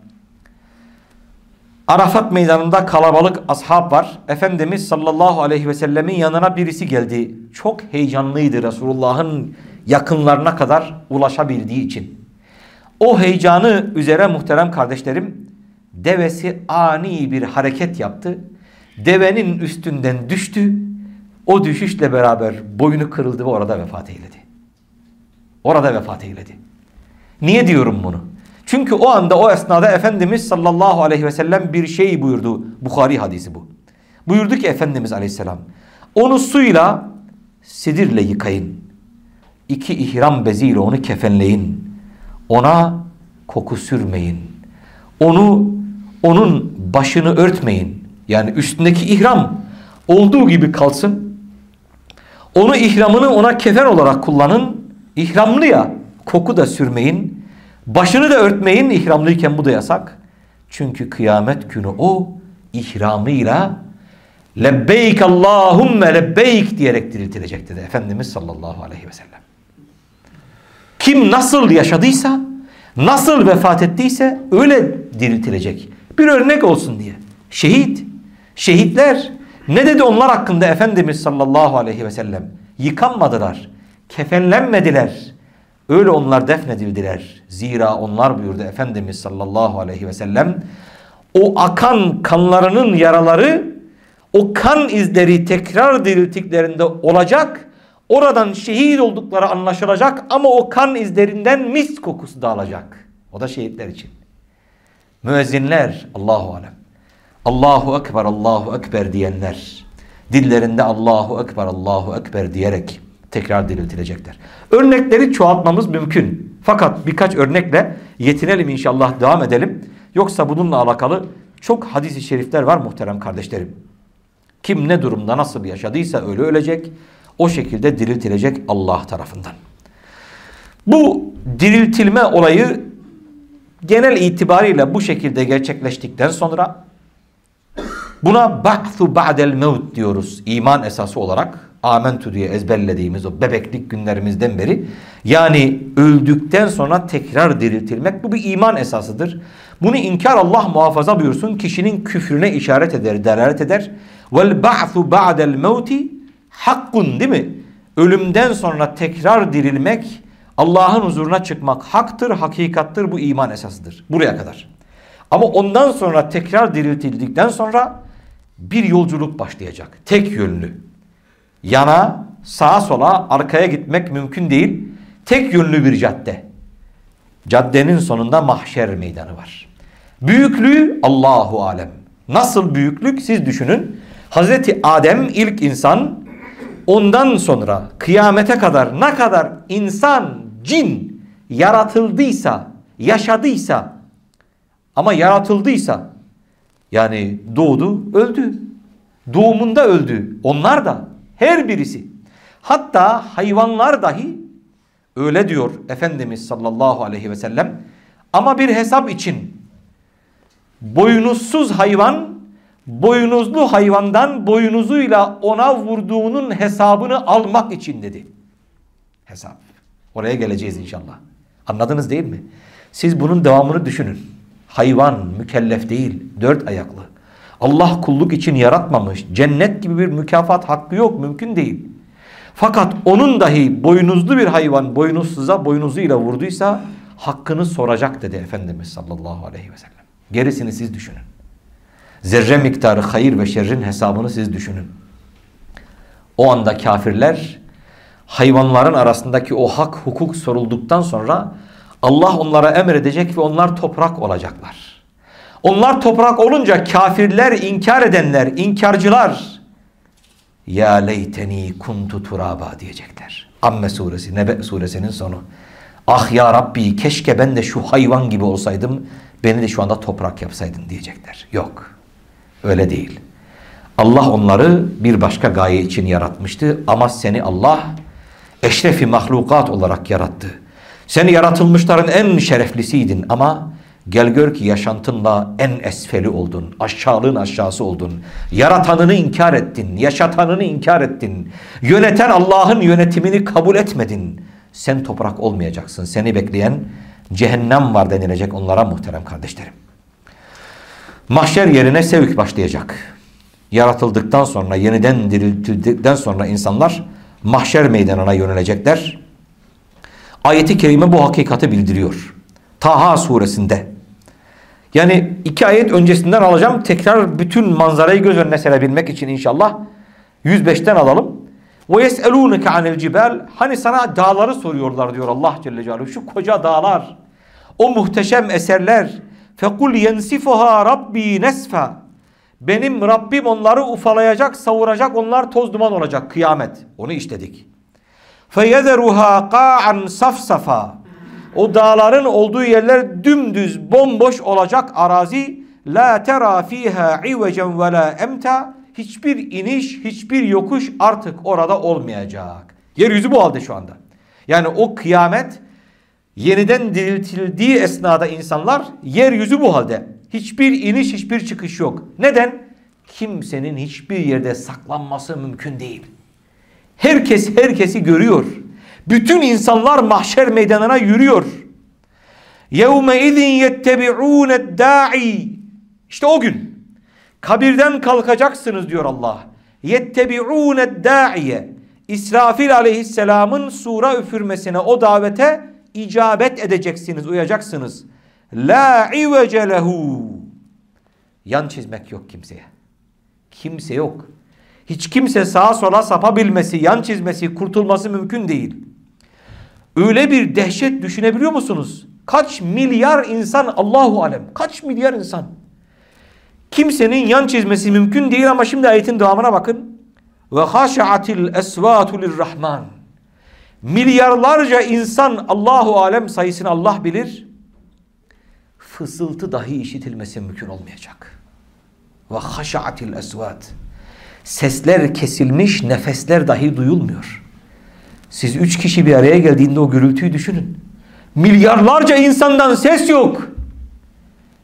Arafat meydanında kalabalık ashab var. Efendimiz sallallahu aleyhi ve sellemin yanına birisi geldi. Çok heyecanlıydı Resulullah'ın yakınlarına kadar ulaşabildiği için. O heyecanı üzere muhterem kardeşlerim devesi ani bir hareket yaptı. Devenin üstünden düştü. O düşüşle beraber boynu kırıldı ve orada vefat eyledi. Orada vefat eyledi. Niye diyorum bunu? Çünkü o anda o esnada Efendimiz sallallahu aleyhi ve sellem bir şey buyurdu. Bukhari hadisi bu. Buyurdu ki Efendimiz aleyhisselam onu suyla sidirle yıkayın. İki ihram beziyle onu kefenleyin. Ona koku sürmeyin. Onu onun başını örtmeyin. Yani üstündeki ihram olduğu gibi kalsın. Onu ihramını ona kefen olarak kullanın. İhramlı ya koku da sürmeyin. Başını da örtmeyin ihramlıyken bu da yasak. Çünkü kıyamet günü o ihramıyla lebbeyk Allahümme lebbeyk diyerek diriltilecek dedi Efendimiz sallallahu aleyhi ve sellem. Kim nasıl yaşadıysa, nasıl vefat ettiyse öyle diriltilecek. Bir örnek olsun diye. Şehit, şehitler ne dedi onlar hakkında Efendimiz sallallahu aleyhi ve sellem? Yıkanmadılar, kefenlenmediler. Öyle onlar defnedildiler. Zira onlar buyurdu Efendimiz sallallahu aleyhi ve sellem. O akan kanlarının yaraları o kan izleri tekrar diriltiklerinde olacak. Oradan şehit oldukları anlaşılacak ama o kan izlerinden mis kokusu dağılacak. O da şehitler için. Müezzinler Allahu alem. Allahu ekber Allahu ekber diyenler dillerinde Allahu ekber Allahu ekber diyerek tekrar diriltilecekler. Örnekleri çoğaltmamız mümkün. Fakat birkaç örnekle yetinelim inşallah devam edelim. Yoksa bununla alakalı çok hadis-i şerifler var muhterem kardeşlerim. Kim ne durumda nasıl yaşadıysa öyle ölecek. O şekilde diriltilecek Allah tarafından. Bu diriltilme olayı genel itibariyle bu şekilde gerçekleştikten sonra buna ba'thu ba'del mevt diyoruz iman esası olarak amentu diye ezberlediğimiz o bebeklik günlerimizden beri yani öldükten sonra tekrar diriltilmek bu bir iman esasıdır. Bunu inkar Allah muhafaza buyursun kişinin küfrüne işaret eder, delalet eder. Vel ba'thu ba'del mevti hakkun değil mi? Ölümden sonra tekrar dirilmek Allah'ın huzuruna çıkmak haktır, hakikattır bu iman esasıdır. Buraya kadar. Ama ondan sonra tekrar diriltildikten sonra bir yolculuk başlayacak. Tek yönlü yana, sağa sola, arkaya gitmek mümkün değil. Tek yönlü bir cadde. Caddenin sonunda mahşer meydanı var. Büyüklüğü Allahu alem. Nasıl büyüklük siz düşünün. Hazreti Adem ilk insan ondan sonra kıyamete kadar ne kadar insan, cin yaratıldıysa, yaşadıysa ama yaratıldıysa yani doğdu, öldü. Doğumunda öldü. Onlar da her birisi. Hatta hayvanlar dahi öyle diyor Efendimiz sallallahu aleyhi ve sellem. Ama bir hesap için boynuzsuz hayvan boynuzlu hayvandan boynuzuyla ona vurduğunun hesabını almak için dedi. Hesap. Oraya geleceğiz inşallah. Anladınız değil mi? Siz bunun devamını düşünün. Hayvan mükellef değil, dört ayaklı. Allah kulluk için yaratmamış. Cennet gibi bir mükafat hakkı yok. Mümkün değil. Fakat onun dahi boynuzlu bir hayvan boynuzsuza boynuzuyla vurduysa hakkını soracak dedi Efendimiz sallallahu aleyhi ve sellem. Gerisini siz düşünün. Zerre miktarı hayır ve şerrin hesabını siz düşünün. O anda kafirler hayvanların arasındaki o hak hukuk sorulduktan sonra Allah onlara emredecek ve onlar toprak olacaklar. Onlar toprak olunca kafirler, inkar edenler, inkarcılar ya leyteni kuntu turaba diyecekler. Amme suresi, Nebe suresinin sonu. Ah ya Rabbi keşke ben de şu hayvan gibi olsaydım, beni de şu anda toprak yapsaydın diyecekler. Yok. Öyle değil. Allah onları bir başka gaye için yaratmıştı ama seni Allah eşrefi mahlukat olarak yarattı. Seni yaratılmışların en şereflisiydin ama gel gör ki yaşantınla en esfeli oldun. Aşağılığın aşağısı oldun. Yaratanını inkar ettin. Yaşatanını inkar ettin. Yöneten Allah'ın yönetimini kabul etmedin. Sen toprak olmayacaksın. Seni bekleyen cehennem var denilecek onlara muhterem kardeşlerim. Mahşer yerine sevk başlayacak. Yaratıldıktan sonra yeniden diriltildikten sonra insanlar mahşer meydanına yönelecekler. Ayeti kerime bu hakikati bildiriyor. Taha suresinde. Yani iki ayet öncesinden alacağım. Tekrar bütün manzarayı göz önüne serebilmek için inşallah 105'ten alalım. Ve yes'elûneke anil cibel. Hani sana dağları soruyorlar diyor Allah Celle Celaluhu. Şu koca dağlar. O muhteşem eserler. Fekul yensifuha rabbi nesfa. Benim Rabbim onları ufalayacak, savuracak, onlar toz duman olacak kıyamet. Onu işledik. فَيَذَرُهَا قَاعًا safsafa. O dağların olduğu yerler dümdüz, bomboş olacak arazi. La tera fiha ivecen ve la emta. Hiçbir iniş, hiçbir yokuş artık orada olmayacak. Yeryüzü bu halde şu anda. Yani o kıyamet yeniden diriltildiği esnada insanlar yeryüzü bu halde. Hiçbir iniş, hiçbir çıkış yok. Neden? Kimsenin hiçbir yerde saklanması mümkün değil. Herkes herkesi görüyor. Bütün insanlar mahşer meydanına yürüyor. يَوْمَ اِذٍ يَتَّبِعُونَ الدَّاعِي İşte o gün. Kabirden kalkacaksınız diyor Allah. يَتَّبِعُونَ الدَّاعِيَ İsrafil aleyhisselamın sura üfürmesine o davete icabet edeceksiniz, uyacaksınız. La ivece lehu. Yan çizmek yok kimseye. Kimse yok. Hiç kimse sağa sola sapabilmesi, yan çizmesi, kurtulması mümkün değil. Öyle bir dehşet düşünebiliyor musunuz? Kaç milyar insan Allahu alem. Kaç milyar insan. Kimsenin yan çizmesi mümkün değil ama şimdi ayetin devamına bakın. Ve haşa'atil esvatu lirrahman. Milyarlarca insan Allahu alem sayısını Allah bilir. Fısıltı dahi işitilmesi mümkün olmayacak. Ve haşa'atil esvat. Sesler kesilmiş, nefesler dahi duyulmuyor. Siz üç kişi bir araya geldiğinde o gürültüyü düşünün. Milyarlarca insandan ses yok.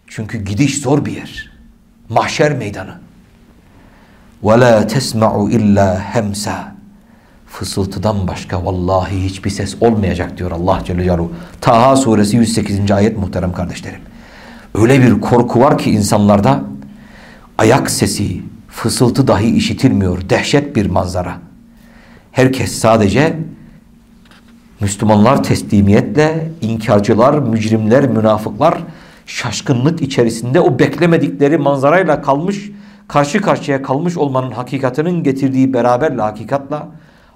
Çünkü gidiş zor bir yer. Mahşer meydanı. وَلَا تَسْمَعُ illa hemsa. Fısıltıdan başka vallahi hiçbir ses olmayacak diyor Allah Celle Celaluhu. Taha suresi 108. ayet muhterem kardeşlerim. Öyle bir korku var ki insanlarda ayak sesi, fısıltı dahi işitilmiyor. Dehşet bir manzara. Herkes sadece Müslümanlar teslimiyetle, inkarcılar, mücrimler, münafıklar şaşkınlık içerisinde o beklemedikleri manzarayla kalmış, karşı karşıya kalmış olmanın hakikatinin getirdiği beraberle hakikatla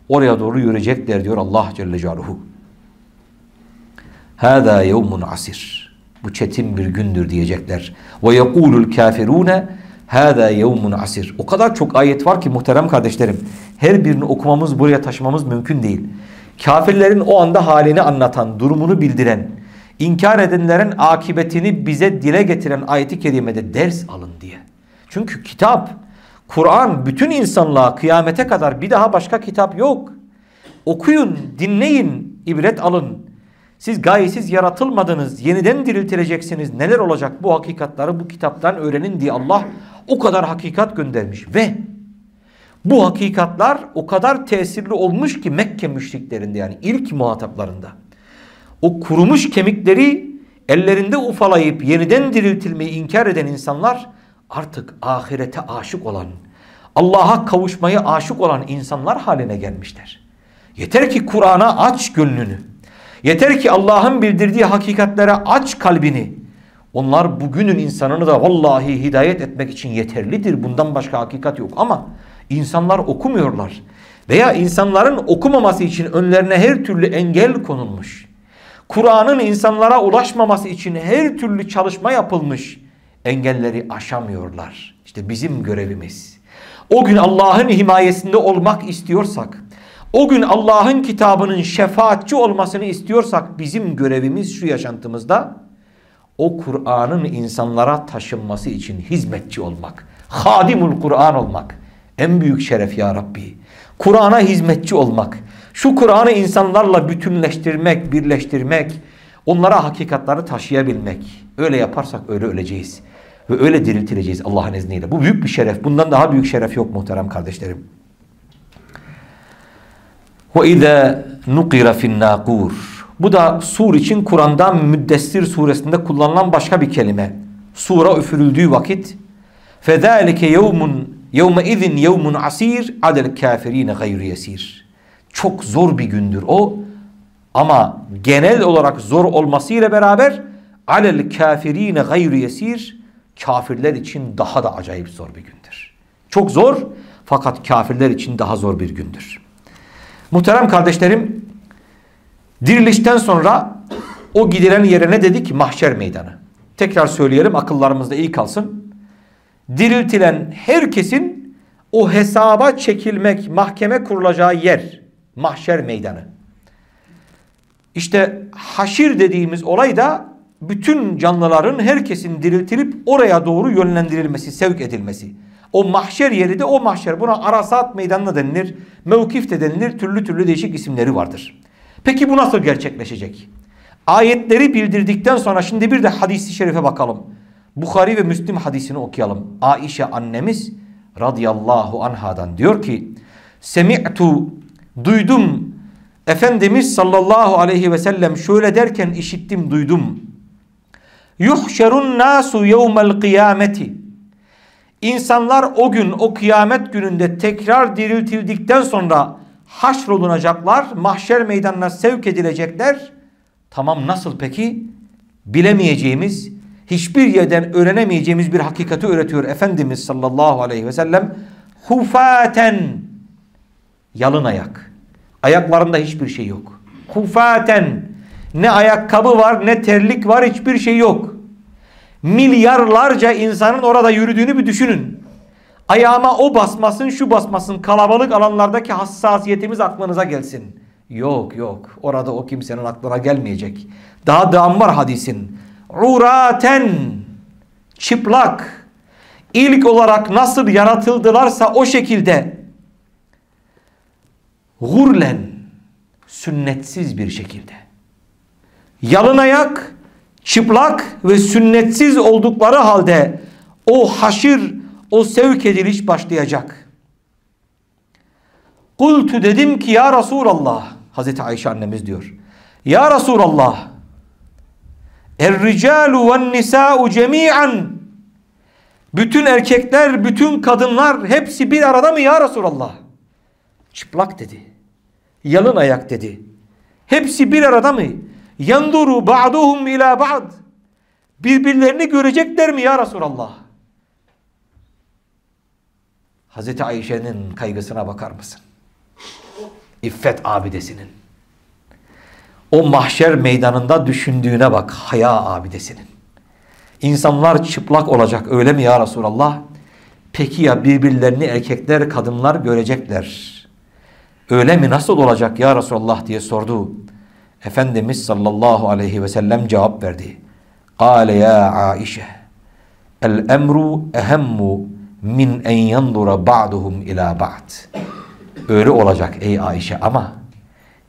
oraya doğru yürüyecekler diyor Allah Celle Celaluhu. Hâzâ yevmun asir. Bu çetin bir gündür diyecekler. Ve yekulul kafirune Hâzâ yevmun asir. O kadar çok ayet var ki muhterem kardeşlerim. Her birini okumamız, buraya taşımamız mümkün değil. Kafirlerin o anda halini anlatan, durumunu bildiren, inkar edenlerin akıbetini bize dile getiren ayeti kerimede ders alın diye. Çünkü kitap, Kur'an bütün insanlığa kıyamete kadar bir daha başka kitap yok. Okuyun, dinleyin, ibret alın. Siz gayesiz yaratılmadınız. Yeniden diriltileceksiniz. Neler olacak bu hakikatları bu kitaptan öğrenin diye Allah o kadar hakikat göndermiş. Ve bu hakikatlar o kadar tesirli olmuş ki Mekke müşriklerinde yani ilk muhataplarında. O kurumuş kemikleri ellerinde ufalayıp yeniden diriltilmeyi inkar eden insanlar artık ahirete aşık olan, Allah'a kavuşmayı aşık olan insanlar haline gelmişler. Yeter ki Kur'an'a aç gönlünü. Yeter ki Allah'ın bildirdiği hakikatlere aç kalbini. Onlar bugünün insanını da vallahi hidayet etmek için yeterlidir. Bundan başka hakikat yok ama insanlar okumuyorlar. Veya insanların okumaması için önlerine her türlü engel konulmuş. Kur'an'ın insanlara ulaşmaması için her türlü çalışma yapılmış. Engelleri aşamıyorlar. İşte bizim görevimiz. O gün Allah'ın himayesinde olmak istiyorsak, o gün Allah'ın kitabının şefaatçi olmasını istiyorsak bizim görevimiz şu yaşantımızda o Kur'an'ın insanlara taşınması için hizmetçi olmak. Hadimul Kur'an olmak. En büyük şeref ya Rabbi. Kur'an'a hizmetçi olmak. Şu Kur'an'ı insanlarla bütünleştirmek, birleştirmek. Onlara hakikatları taşıyabilmek. Öyle yaparsak öyle öleceğiz. Ve öyle diriltileceğiz Allah'ın izniyle. Bu büyük bir şeref. Bundan daha büyük şeref yok muhterem kardeşlerim. وَاِذَا نُقِرَ فِي النَّاقُورِ Bu da sur için Kur'an'da Müddessir suresinde kullanılan başka bir kelime. Sura üfürüldüğü vakit فَذَٰلِكَ يَوْمٌ Yevme izin yevmun asir adel kafirine gayru yesir. Çok zor bir gündür o ama genel olarak zor olmasıyla beraber alel kafirine gayru yesir kafirler için daha da acayip zor bir gündür. Çok zor fakat kafirler için daha zor bir gündür. Muhterem kardeşlerim dirilişten sonra o gidilen yere ne dedik? Mahşer meydanı. Tekrar söyleyelim akıllarımızda iyi kalsın. Diriltilen herkesin o hesaba çekilmek, mahkeme kurulacağı yer mahşer meydanı. İşte haşir dediğimiz olay da bütün canlıların herkesin diriltilip oraya doğru yönlendirilmesi, sevk edilmesi. O mahşer yeri de o mahşer. Buna Arasat meydanına denilir, mevkif de denilir, türlü türlü değişik isimleri vardır. Peki bu nasıl gerçekleşecek? Ayetleri bildirdikten sonra şimdi bir de hadisi şerife bakalım. Bukhari ve Müslim hadisini okuyalım. Aişe annemiz radıyallahu anhadan diyor ki Semi'tu duydum Efendimiz sallallahu aleyhi ve sellem şöyle derken işittim duydum. Yuhşerun nasu yevmel kıyameti. İnsanlar o gün o kıyamet gününde tekrar diriltildikten sonra haşrolunacaklar. Mahşer meydanına sevk edilecekler. Tamam nasıl peki? Bilemeyeceğimiz, hiçbir yerden öğrenemeyeceğimiz bir hakikati öğretiyor Efendimiz sallallahu aleyhi ve sellem. Hufaten yalın ayak. Ayaklarında hiçbir şey yok. Hufaten ne ayakkabı var ne terlik var hiçbir şey yok. Milyarlarca insanın orada yürüdüğünü bir düşünün. Ayağıma o basmasın şu basmasın kalabalık alanlardaki hassasiyetimiz aklınıza gelsin. Yok yok orada o kimsenin aklına gelmeyecek. Daha devam var hadisin. Uraten. Çıplak. İlk olarak nasıl yaratıldılarsa o şekilde. Gurlen. Sünnetsiz bir şekilde. Yalın ayak çıplak ve sünnetsiz oldukları halde o haşir o sevk ediliş başlayacak. Kultu dedim ki ya Resulallah Hazreti Ayşe annemiz diyor. Ya Resulallah Er-ricalu ven-nisa'u cemi'an Bütün erkekler, bütün kadınlar hepsi bir arada mı ya Resulallah? Çıplak dedi. Yalın ayak dedi. Hepsi bir arada mı? Yanduru ba'duhum ila ba'd. Birbirlerini görecekler mi ya Resulallah? Hazreti Ayşe'nin kaygısına bakar mısın? İffet abidesinin. O mahşer meydanında düşündüğüne bak haya abidesinin. İnsanlar çıplak olacak öyle mi ya Resulallah? Peki ya birbirlerini erkekler kadınlar görecekler. Öyle mi nasıl olacak ya Resulallah diye sordu. Efendimiz sallallahu aleyhi ve sellem cevap verdi. Kale ya Aişe el emru ehemmu min en yandura ba'duhum ila ba'd. Öyle olacak ey Ayşe ama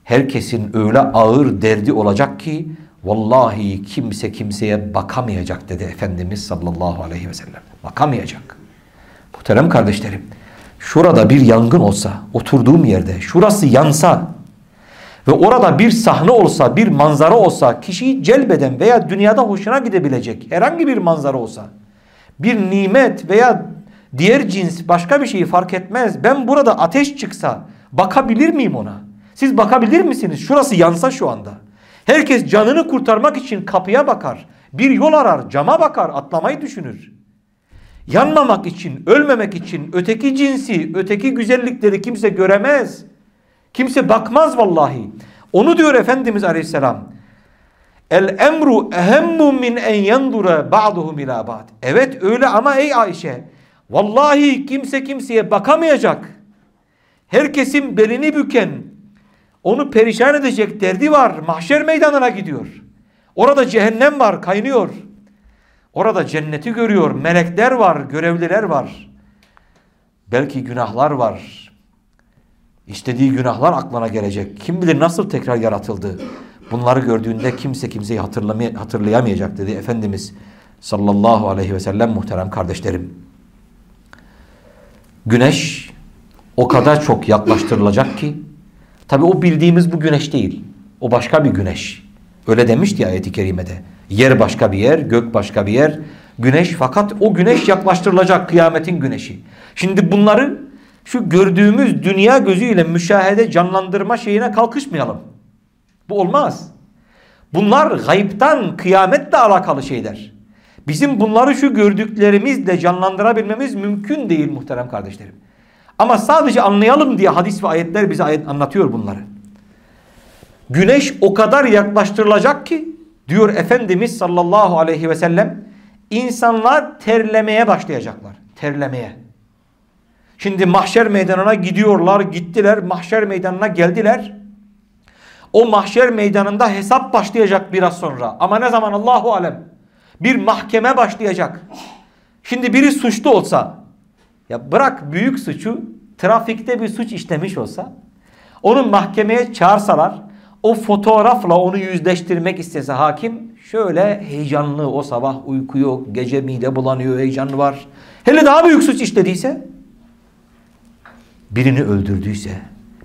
herkesin öyle ağır derdi olacak ki vallahi kimse kimseye bakamayacak dedi Efendimiz sallallahu aleyhi ve sellem. Bakamayacak. Muhterem kardeşlerim şurada bir yangın olsa oturduğum yerde şurası yansa ve orada bir sahne olsa, bir manzara olsa, kişiyi celbeden veya dünyada hoşuna gidebilecek herhangi bir manzara olsa, bir nimet veya diğer cins başka bir şeyi fark etmez. Ben burada ateş çıksa bakabilir miyim ona? Siz bakabilir misiniz? Şurası yansa şu anda. Herkes canını kurtarmak için kapıya bakar. Bir yol arar, cama bakar, atlamayı düşünür. Yanmamak için, ölmemek için öteki cinsi, öteki güzellikleri kimse göremez. Kimse bakmaz vallahi. Onu diyor Efendimiz Aleyhisselam. El emru ehemmu min en yendura ba'duhum ila ba'd. Evet öyle ama ey Ayşe. Vallahi kimse kimseye bakamayacak. Herkesin belini büken, onu perişan edecek derdi var. Mahşer meydanına gidiyor. Orada cehennem var, kaynıyor. Orada cenneti görüyor. Melekler var, görevliler var. Belki günahlar var. İstediği günahlar aklına gelecek. Kim bilir nasıl tekrar yaratıldı. Bunları gördüğünde kimse kimseyi hatırlayamayacak dedi Efendimiz sallallahu aleyhi ve sellem muhterem kardeşlerim. Güneş o kadar çok yaklaştırılacak ki tabi o bildiğimiz bu güneş değil. O başka bir güneş. Öyle demişti ayeti kerimede. Yer başka bir yer, gök başka bir yer. Güneş fakat o güneş yaklaştırılacak kıyametin güneşi. Şimdi bunları şu gördüğümüz dünya gözüyle müşahede canlandırma şeyine kalkışmayalım. Bu olmaz. Bunlar gayiptan kıyametle alakalı şeyler. Bizim bunları şu gördüklerimizle canlandırabilmemiz mümkün değil muhterem kardeşlerim. Ama sadece anlayalım diye hadis ve ayetler bize ayet anlatıyor bunları. Güneş o kadar yaklaştırılacak ki diyor Efendimiz sallallahu aleyhi ve sellem insanlar terlemeye başlayacaklar. Terlemeye. Şimdi mahşer meydanına gidiyorlar, gittiler, mahşer meydanına geldiler. O mahşer meydanında hesap başlayacak biraz sonra. Ama ne zaman Allahu alem? Bir mahkeme başlayacak. Şimdi biri suçlu olsa, ya bırak büyük suçu, trafikte bir suç işlemiş olsa, onu mahkemeye çağırsalar, o fotoğrafla onu yüzleştirmek istese hakim, şöyle heyecanlı o sabah uyku yok, gece mide bulanıyor, heyecanlı var. Hele daha büyük suç işlediyse, birini öldürdüyse,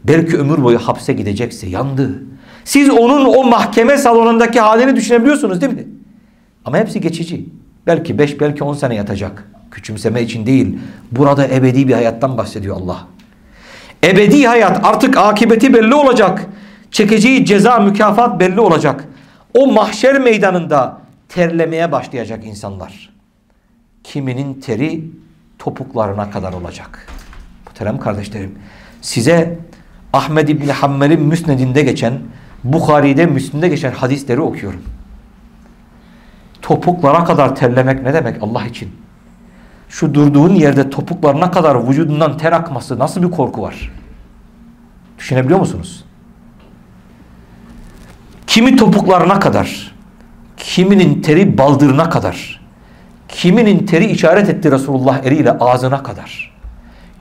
belki ömür boyu hapse gidecekse yandı. Siz onun o mahkeme salonundaki halini düşünebiliyorsunuz değil mi? Ama hepsi geçici. Belki 5 belki 10 sene yatacak. Küçümseme için değil. Burada ebedi bir hayattan bahsediyor Allah. Ebedi hayat artık akıbeti belli olacak. Çekeceği ceza mükafat belli olacak. O mahşer meydanında terlemeye başlayacak insanlar. Kiminin teri topuklarına kadar olacak. Muhterem kardeşlerim. Size Ahmed İbni Hammel'in müsnedinde geçen Bukhari'de Müslim'de geçen hadisleri okuyorum. Topuklara kadar terlemek ne demek Allah için? Şu durduğun yerde topuklarına kadar vücudundan ter akması nasıl bir korku var? Düşünebiliyor musunuz? Kimi topuklarına kadar, kiminin teri baldırına kadar, kiminin teri işaret etti Resulullah eliyle ağzına kadar,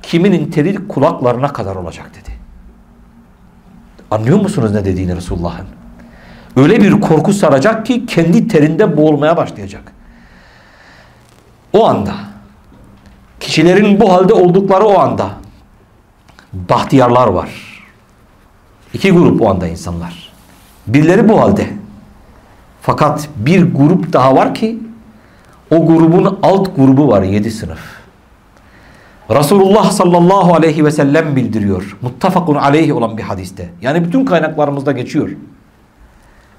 kiminin teri kulaklarına kadar olacak dedi. Anlıyor musunuz ne dediğini Resulullah'ın? Öyle bir korku saracak ki kendi terinde boğulmaya başlayacak. O anda kişilerin bu halde oldukları o anda bahtiyarlar var. İki grup o anda insanlar. Birileri bu halde. Fakat bir grup daha var ki o grubun alt grubu var yedi sınıf. Resulullah sallallahu aleyhi ve sellem bildiriyor. Muttafakun aleyhi olan bir hadiste. Yani bütün kaynaklarımızda geçiyor.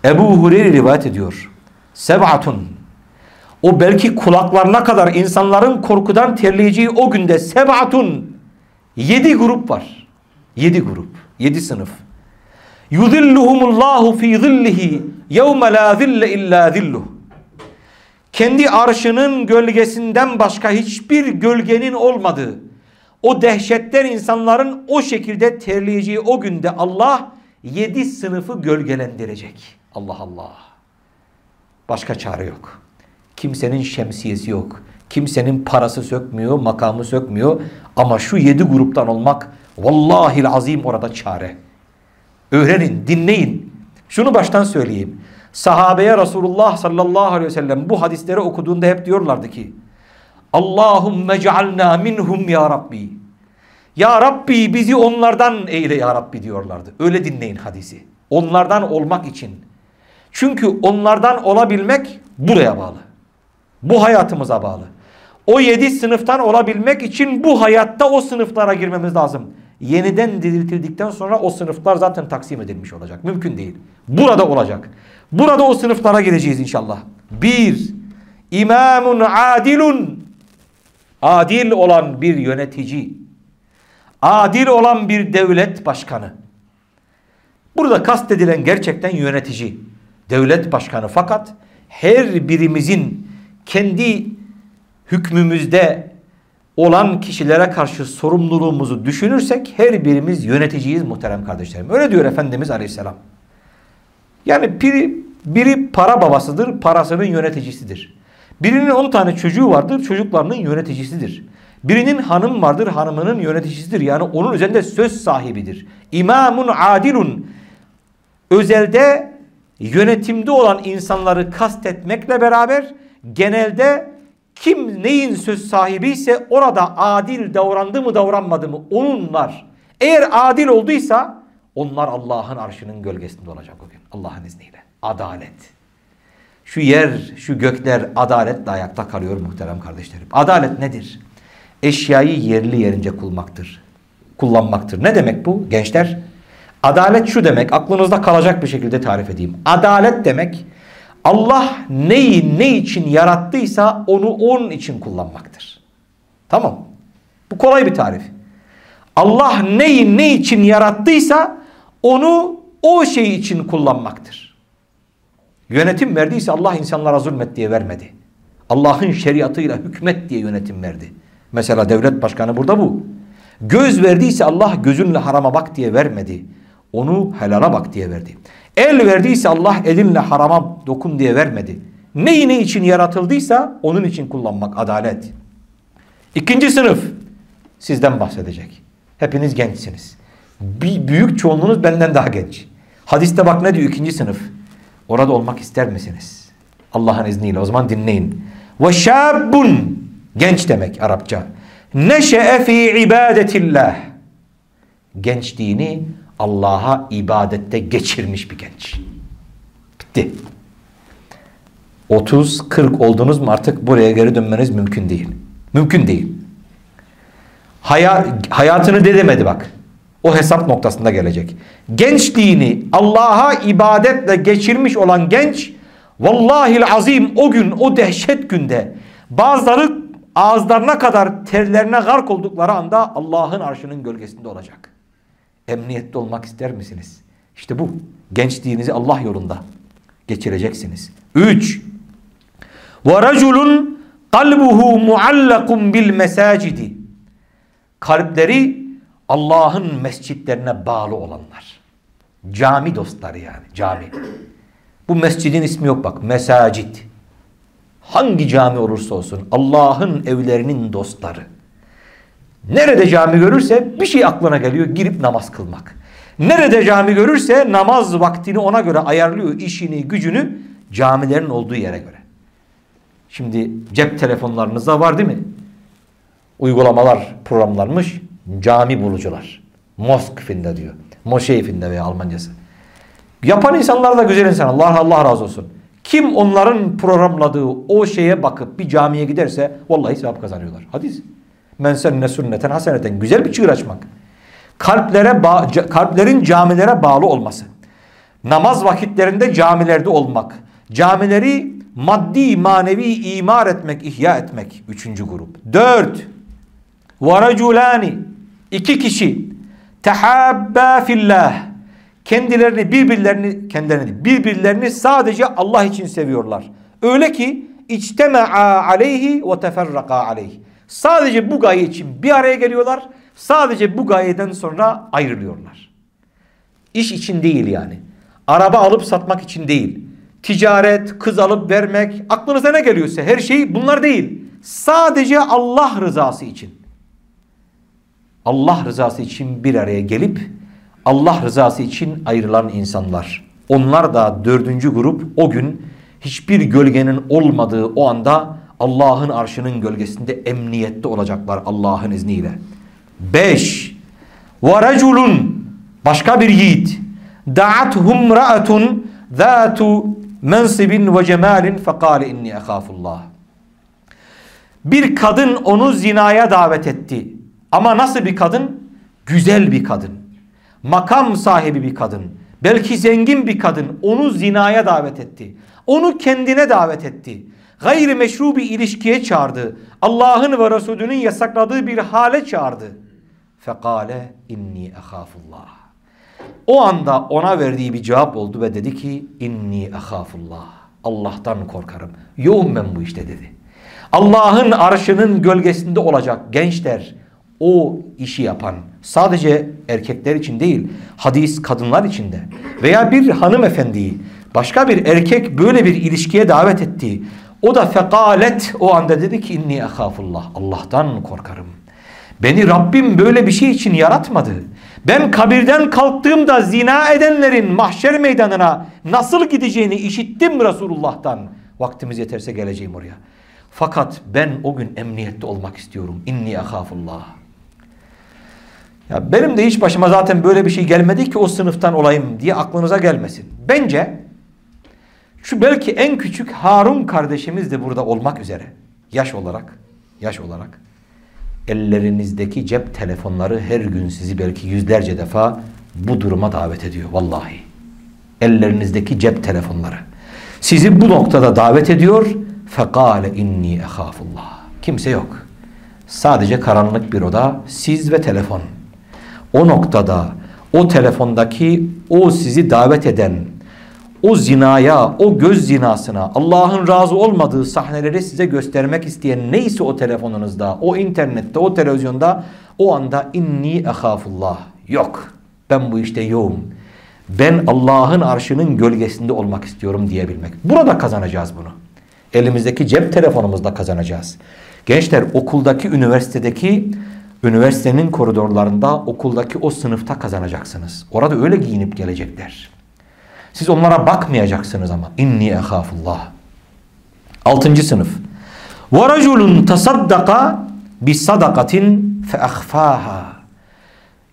Ebu Hureyre rivayet ediyor. Seb'atun. O belki kulaklarına kadar insanların korkudan terleyeceği o günde seb'atun. Yedi grup var. Yedi grup. Yedi sınıf. Yudilluhumullahu fi zillihi yevme la zille illa zilluh. Kendi arşının gölgesinden başka hiçbir gölgenin olmadığı, o dehşetten insanların o şekilde terleyeceği o günde Allah yedi sınıfı gölgelendirecek. Allah Allah. Başka çare yok. Kimsenin şemsiyesi yok. Kimsenin parası sökmüyor, makamı sökmüyor. Ama şu yedi gruptan olmak vallahi azim orada çare. Öğrenin, dinleyin. Şunu baştan söyleyeyim. Sahabeye Resulullah sallallahu aleyhi ve sellem bu hadisleri okuduğunda hep diyorlardı ki Allahümme cealna minhum ya Rabbi. Ya Rabbi bizi onlardan eyle ya Rabbi diyorlardı. Öyle dinleyin hadisi. Onlardan olmak için. Çünkü onlardan olabilmek buraya bağlı. Bu hayatımıza bağlı. O yedi sınıftan olabilmek için bu hayatta o sınıflara girmemiz lazım. Yeniden diriltildikten sonra o sınıflar zaten taksim edilmiş olacak. Mümkün değil. Burada olacak. Burada o sınıflara gireceğiz inşallah. Bir, imamun adilun. Adil olan bir yönetici. Adil olan bir devlet başkanı. Burada kastedilen gerçekten yönetici. Devlet başkanı fakat her birimizin kendi hükmümüzde olan kişilere karşı sorumluluğumuzu düşünürsek her birimiz yöneticiyiz muhterem kardeşlerim. Öyle diyor Efendimiz Aleyhisselam. Yani biri, biri para babasıdır, parasının yöneticisidir. Birinin 10 tane çocuğu vardır, çocuklarının yöneticisidir. Birinin hanım vardır, hanımının yöneticisidir. Yani onun üzerinde söz sahibidir. İmamun adilun. Özelde yönetimde olan insanları kastetmekle beraber genelde kim neyin söz sahibi ise orada adil davrandı mı davranmadı mı onunlar. Eğer adil olduysa onlar Allah'ın arşının gölgesinde olacak o gün. Allah'ın izniyle. Adalet. Şu yer, şu gökler adaletle ayakta kalıyor muhterem kardeşlerim. Adalet nedir? Eşyayı yerli yerince kullanmaktır. Kullanmaktır. Ne demek bu gençler? Adalet şu demek. Aklınızda kalacak bir şekilde tarif edeyim. Adalet demek Allah neyi ne için yarattıysa onu onun için kullanmaktır. Tamam. Bu kolay bir tarif. Allah neyi ne için yarattıysa onu o şey için kullanmaktır. Yönetim verdiyse Allah insanlara zulmet diye vermedi. Allah'ın şeriatıyla hükmet diye yönetim verdi. Mesela devlet başkanı burada bu. Göz verdiyse Allah gözünle harama bak diye vermedi. Onu helala bak diye verdi. El verdiyse Allah elinle harama dokun diye vermedi. Neyi ne için yaratıldıysa onun için kullanmak adalet. İkinci sınıf sizden bahsedecek. Hepiniz gençsiniz. Bir büyük çoğunluğunuz benden daha genç. Hadiste bak ne diyor ikinci sınıf. Orada olmak ister misiniz? Allah'ın izniyle o zaman dinleyin. Ve şabun genç demek Arapça. Neşe'e fi ibadetillah. Gençliğini Allah'a ibadette geçirmiş bir genç. Bitti. 30-40 oldunuz mu artık buraya geri dönmeniz mümkün değil. Mümkün değil. Hayat, hayatını dedemedi bak. O hesap noktasında gelecek. Gençliğini Allah'a ibadetle geçirmiş olan genç vallahi azim o gün o dehşet günde bazıları ağızlarına kadar terlerine gark oldukları anda Allah'ın arşının gölgesinde olacak Emniyette olmak ister misiniz? İşte bu. Gençliğinizi Allah yolunda geçireceksiniz. 3. وَرَجُلٌ قَلْبُهُ مُعَلَّقٌ بِالْمَسَاجِدِ Kalpleri Allah'ın mescitlerine bağlı olanlar. Cami dostları yani cami. Bu mescidin ismi yok bak. Mesacit. Hangi cami olursa olsun Allah'ın evlerinin dostları. Nerede cami görürse bir şey aklına geliyor girip namaz kılmak. Nerede cami görürse namaz vaktini ona göre ayarlıyor işini gücünü camilerin olduğu yere göre. Şimdi cep telefonlarınızda var değil mi? Uygulamalar programlanmış cami bulucular. Moskfinde diyor. Moşeyfinde veya Almancası. Yapan insanlar da güzel insan. Allah Allah razı olsun. Kim onların programladığı o şeye bakıp bir camiye giderse vallahi sevap kazanıyorlar. Hadis. Men senne sünneten haseneten. Güzel bir çığır açmak. Kalplere kalplerin camilere bağlı olması. Namaz vakitlerinde camilerde olmak. Camileri maddi manevi imar etmek, ihya etmek. Üçüncü grup. Dört. Varaculani. iki kişi. Tehabba fillah. Kendilerini birbirlerini kendilerini birbirlerini sadece Allah için seviyorlar. Öyle ki içtema'a aleyhi ve teferraka aleyhi. Sadece bu gaye için bir araya geliyorlar. Sadece bu gayeden sonra ayrılıyorlar. İş için değil yani. Araba alıp satmak için değil. Ticaret, kız alıp vermek, aklınıza ne geliyorsa her şey bunlar değil. Sadece Allah rızası için. Allah rızası için bir araya gelip Allah rızası için ayrılan insanlar. Onlar da dördüncü grup o gün hiçbir gölgenin olmadığı o anda Allah'ın arşının gölgesinde emniyette olacaklar Allah'ın izniyle. Beş. وَرَجُلٌ Başka bir yiğit. دَعَتْهُمْ رَأَةٌ ذَاتُ مَنْصِبٍ وَجَمَالٍ فَقَالِ اِنِّي اَخَافُ اللّٰهِ Bir kadın onu zinaya davet etti. Ama nasıl bir kadın? Güzel bir kadın. Makam sahibi bir kadın. Belki zengin bir kadın. Onu zinaya davet etti. Onu kendine davet etti gayri meşru bir ilişkiye çağırdı. Allah'ın ve Resulünün yasakladığı bir hale çağırdı. Fekale inni ehafullah. O anda ona verdiği bir cevap oldu ve dedi ki inni ehafullah. Allah'tan korkarım. Yoğum ben bu işte dedi. Allah'ın arşının gölgesinde olacak gençler o işi yapan sadece erkekler için değil hadis kadınlar için de veya bir hanımefendiyi başka bir erkek böyle bir ilişkiye davet ettiği O da fekalet o anda dedi ki inni ehafullah. Allah'tan korkarım. Beni Rabbim böyle bir şey için yaratmadı. Ben kabirden kalktığımda zina edenlerin mahşer meydanına nasıl gideceğini işittim Resulullah'tan. Vaktimiz yeterse geleceğim oraya. Fakat ben o gün emniyette olmak istiyorum. İnni ehafullah. Ya benim de hiç başıma zaten böyle bir şey gelmedi ki o sınıftan olayım diye aklınıza gelmesin. Bence şu belki en küçük Harun kardeşimiz de burada olmak üzere. Yaş olarak, yaş olarak ellerinizdeki cep telefonları her gün sizi belki yüzlerce defa bu duruma davet ediyor vallahi. Ellerinizdeki cep telefonları. Sizi bu noktada davet ediyor. Fekale inni ehafullah. Kimse yok. Sadece karanlık bir oda, siz ve telefon. O noktada o telefondaki o sizi davet eden o zinaya, o göz zinasına, Allah'ın razı olmadığı sahneleri size göstermek isteyen neyse o telefonunuzda, o internette, o televizyonda o anda inni ehafullah. Yok. Ben bu işte yoğum. Ben Allah'ın arşının gölgesinde olmak istiyorum diyebilmek. Burada kazanacağız bunu. Elimizdeki cep telefonumuzda kazanacağız. Gençler okuldaki, üniversitedeki, üniversitenin koridorlarında, okuldaki o sınıfta kazanacaksınız. Orada öyle giyinip gelecekler. Siz onlara bakmayacaksınız ama. İnni ehafullah. Altıncı sınıf. وَرَجُلٌ تَصَدَّقَ بِصَدَقَةٍ فَأَخْفَاهَا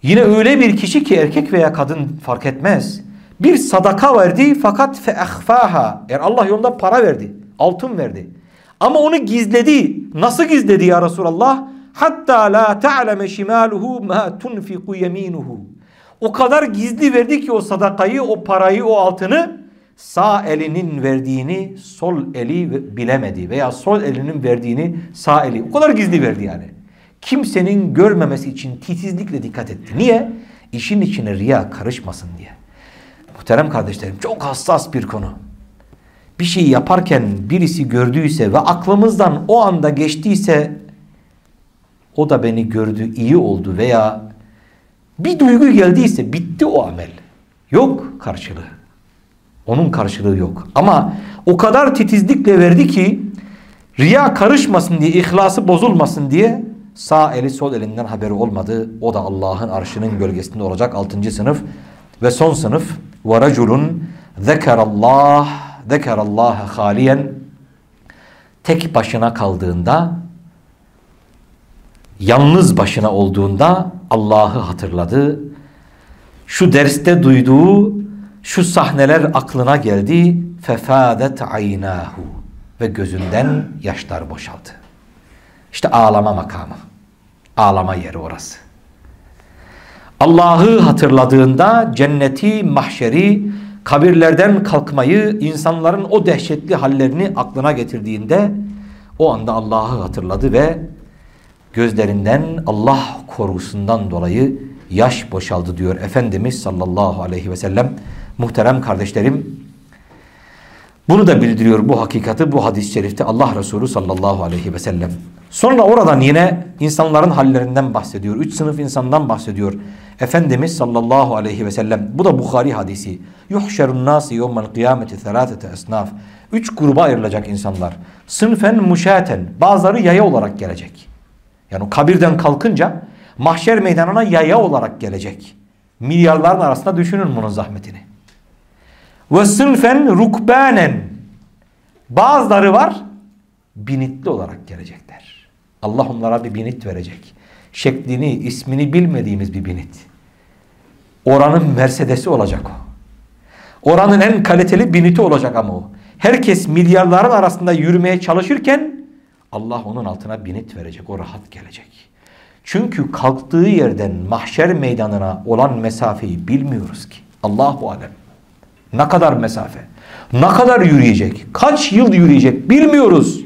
Yine öyle bir kişi ki erkek veya kadın fark etmez. Bir sadaka verdi fakat فَأَخْفَاهَا Yani Allah yolunda para verdi. Altın verdi. Ama onu gizledi. Nasıl gizledi ya Resulallah? Hatta la ta'leme şimaluhu ma tunfiku yeminuhu. O kadar gizli verdi ki o sadakayı, o parayı, o altını sağ elinin verdiğini sol eli bilemedi veya sol elinin verdiğini sağ eli. O kadar gizli verdi yani. Kimsenin görmemesi için titizlikle dikkat etti. Niye? İşin içine riya karışmasın diye. Muhterem kardeşlerim çok hassas bir konu. Bir şey yaparken birisi gördüyse ve aklımızdan o anda geçtiyse o da beni gördü, iyi oldu veya bir duygu geldiyse bitti o amel. Yok karşılığı. Onun karşılığı yok. Ama o kadar titizlikle verdi ki riya karışmasın diye, ihlası bozulmasın diye sağ eli sol elinden haberi olmadı. O da Allah'ın arşının gölgesinde olacak altıncı sınıf ve son sınıf وَرَجُلٌ ذَكَرَ اللّٰهِ ذَكَرَ اللّٰهَ خَالِيًا tek başına kaldığında yalnız başına olduğunda Allah'ı hatırladı. Şu derste duyduğu şu sahneler aklına geldi. Fefadet aynahu ve gözünden yaşlar boşaldı. İşte ağlama makamı. Ağlama yeri orası. Allah'ı hatırladığında cenneti, mahşeri, kabirlerden kalkmayı, insanların o dehşetli hallerini aklına getirdiğinde o anda Allah'ı hatırladı ve gözlerinden Allah korkusundan dolayı yaş boşaldı diyor Efendimiz sallallahu aleyhi ve sellem. Muhterem kardeşlerim bunu da bildiriyor bu hakikati bu hadis-i şerifte Allah Resulü sallallahu aleyhi ve sellem. Sonra oradan yine insanların hallerinden bahsediyor. Üç sınıf insandan bahsediyor. Efendimiz sallallahu aleyhi ve sellem. Bu da Bukhari hadisi. Yuhşerun nasi yevmel kıyameti thelâtete esnaf. Üç gruba ayrılacak insanlar. Sınfen muşaten. Bazıları yaya olarak gelecek. Yani kabirden kalkınca mahşer meydanına yaya olarak gelecek. Milyarların arasında düşünün bunun zahmetini. Ve sınfen rukbanen. Bazıları var binitli olarak gelecekler. Allah onlara bir binit verecek. Şeklini, ismini bilmediğimiz bir binit. Oranın Mercedes'i olacak o. Oranın en kaliteli biniti olacak ama o. Herkes milyarların arasında yürümeye çalışırken Allah onun altına binit verecek. O rahat gelecek. Çünkü kalktığı yerden mahşer meydanına olan mesafeyi bilmiyoruz ki. Allahu alem. Ne kadar mesafe? Ne kadar yürüyecek? Kaç yıl yürüyecek? Bilmiyoruz.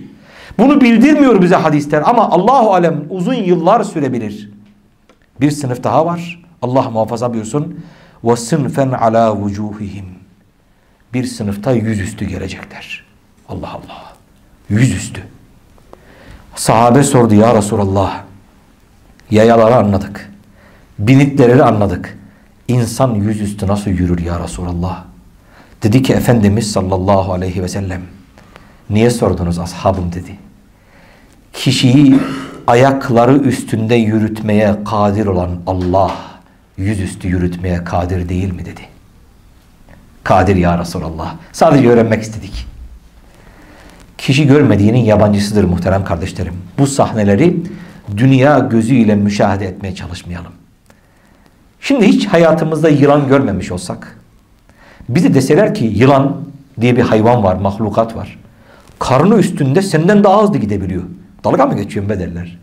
Bunu bildirmiyor bize hadisler ama Allahu alem uzun yıllar sürebilir. Bir sınıf daha var. Allah muhafaza buyursun. Sınfen ala vucuhihim. Bir sınıfta yüzüstü gelecekler. Allah Allah. Yüzüstü. Sahabe sordu ya Resulallah. Yayaları anladık. Binitleri anladık. İnsan yüzüstü nasıl yürür ya Resulallah? Dedi ki Efendimiz sallallahu aleyhi ve sellem Niye sordunuz ashabım dedi. Kişiyi ayakları üstünde yürütmeye kadir olan Allah yüzüstü yürütmeye kadir değil mi dedi. Kadir ya Resulallah. Sadece öğrenmek istedik. Kişi görmediğinin yabancısıdır muhterem kardeşlerim. Bu sahneleri dünya gözüyle müşahede etmeye çalışmayalım. Şimdi hiç hayatımızda yılan görmemiş olsak, bize deseler ki yılan diye bir hayvan var, mahlukat var. Karnı üstünde senden daha hızlı gidebiliyor. Dalga mı geçiyorsun be derler.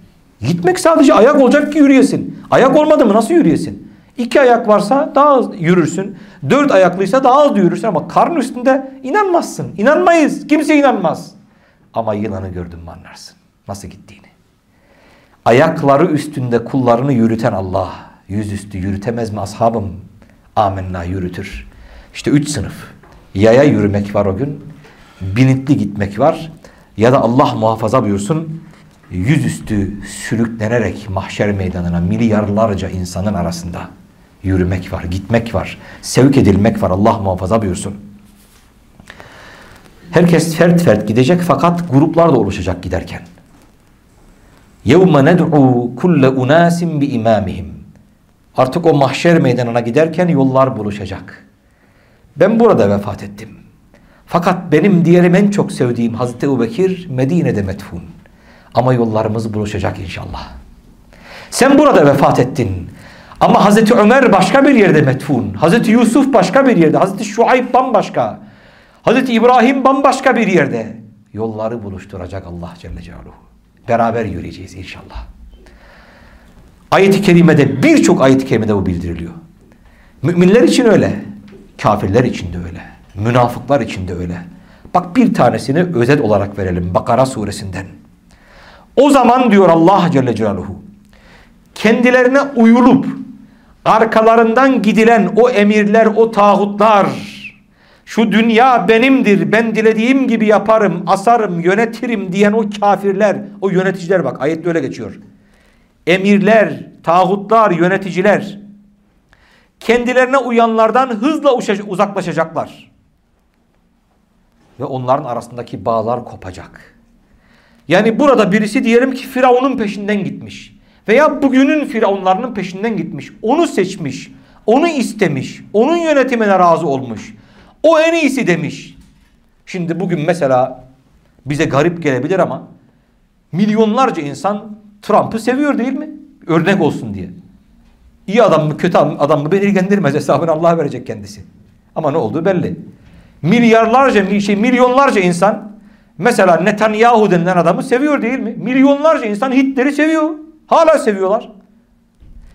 Gitmek sadece ayak olacak ki yürüyesin. Ayak olmadı mı nasıl yürüyesin? İki ayak varsa daha hızlı yürürsün. Dört ayaklıysa daha hızlı yürürsün ama karnı üstünde inanmazsın. İnanmayız. Kimse inanmaz. Ama yılanı gördün mü anlarsın. Nasıl gittiğini. Ayakları üstünde kullarını yürüten Allah yüzüstü yürütemez mi ashabım? Amenna yürütür. İşte üç sınıf. Yaya yürümek var o gün. Binitli gitmek var. Ya da Allah muhafaza buyursun yüzüstü sürüklenerek mahşer meydanına milyarlarca insanın arasında yürümek var, gitmek var, sevk edilmek var. Allah muhafaza buyursun. Herkes fert fert gidecek fakat gruplar da oluşacak giderken. يَوْمَ نَدْعُوا كُلَّ اُنَاسٍ بِاِمَامِهِمْ Artık o mahşer meydanına giderken yollar buluşacak. Ben burada vefat ettim. Fakat benim diğerim en çok sevdiğim Hazreti Ebubekir Medine'de metfun. Ama yollarımız buluşacak inşallah. Sen burada vefat ettin. Ama Hazreti Ömer başka bir yerde metfun. Hazreti Yusuf başka bir yerde. Hazreti Şuayb bambaşka. Hazreti İbrahim bambaşka bir yerde. Yolları buluşturacak Allah Celle Celaluhu. Beraber yürüyeceğiz inşallah. Ayet-i kerimede birçok ayet-i kerimede bu bildiriliyor. Müminler için öyle. Kafirler için de öyle. Münafıklar için de öyle. Bak bir tanesini özet olarak verelim. Bakara suresinden. O zaman diyor Allah Celle Celaluhu kendilerine uyulup arkalarından gidilen o emirler, o tağutlar şu dünya benimdir, ben dilediğim gibi yaparım, asarım, yönetirim diyen o kafirler, o yöneticiler bak ayette öyle geçiyor. Emirler, tağutlar, yöneticiler kendilerine uyanlardan hızla uzaklaşacaklar. Ve onların arasındaki bağlar kopacak. Yani burada birisi diyelim ki Firavun'un peşinden gitmiş. Veya bugünün Firavunlarının peşinden gitmiş. Onu seçmiş. Onu istemiş. Onun yönetimine razı olmuş. O en iyisi demiş. Şimdi bugün mesela bize garip gelebilir ama milyonlarca insan Trump'ı seviyor değil mi? Örnek olsun diye. İyi adam mı kötü adam mı beni ilgilendirmez hesabını Allah verecek kendisi. Ama ne olduğu belli. Milyarlarca şey milyonlarca insan mesela Netanyahu denilen adamı seviyor değil mi? Milyonlarca insan Hitler'i seviyor. Hala seviyorlar.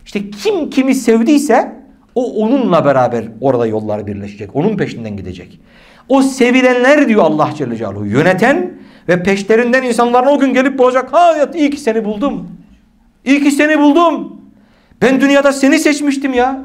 İşte kim kimi sevdiyse o onunla beraber orada yollar birleşecek. Onun peşinden gidecek. O sevilenler diyor Allah Celle Celaluhu yöneten ve peşlerinden insanların o gün gelip bulacak. Ha iyi ki seni buldum. İyi ki seni buldum. Ben dünyada seni seçmiştim ya.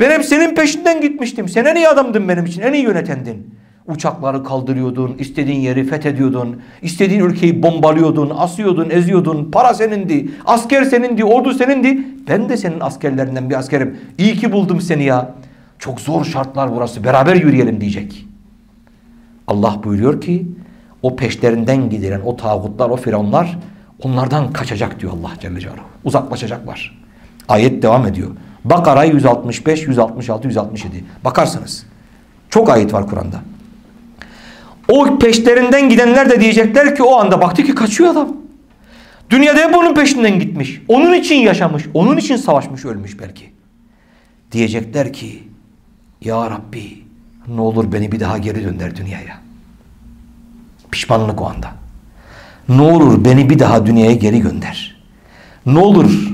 Ben hep senin peşinden gitmiştim. Sen en iyi adamdın benim için. En iyi yönetendin. Uçakları kaldırıyordun, istediğin yeri fethediyordun, istediğin ülkeyi bombalıyordun, asıyordun, eziyordun, para senindi, asker senindi, ordu senindi. Ben de senin askerlerinden bir askerim. İyi ki buldum seni ya. Çok zor şartlar burası, beraber yürüyelim diyecek. Allah buyuruyor ki, o peşlerinden gidilen o tağutlar, o firavunlar onlardan kaçacak diyor Allah Celle Celaluhu. Uzaklaşacaklar. Ayet devam ediyor. Bakara 165, 166, 167. Bakarsınız. Çok ayet var Kur'an'da. O peşlerinden gidenler de diyecekler ki o anda baktı ki kaçıyor adam. Dünyada hep onun peşinden gitmiş. Onun için yaşamış. Onun için savaşmış ölmüş belki. Diyecekler ki Ya Rabbi ne olur beni bir daha geri dönder dünyaya. Pişmanlık o anda. Ne olur beni bir daha dünyaya geri gönder. Ne olur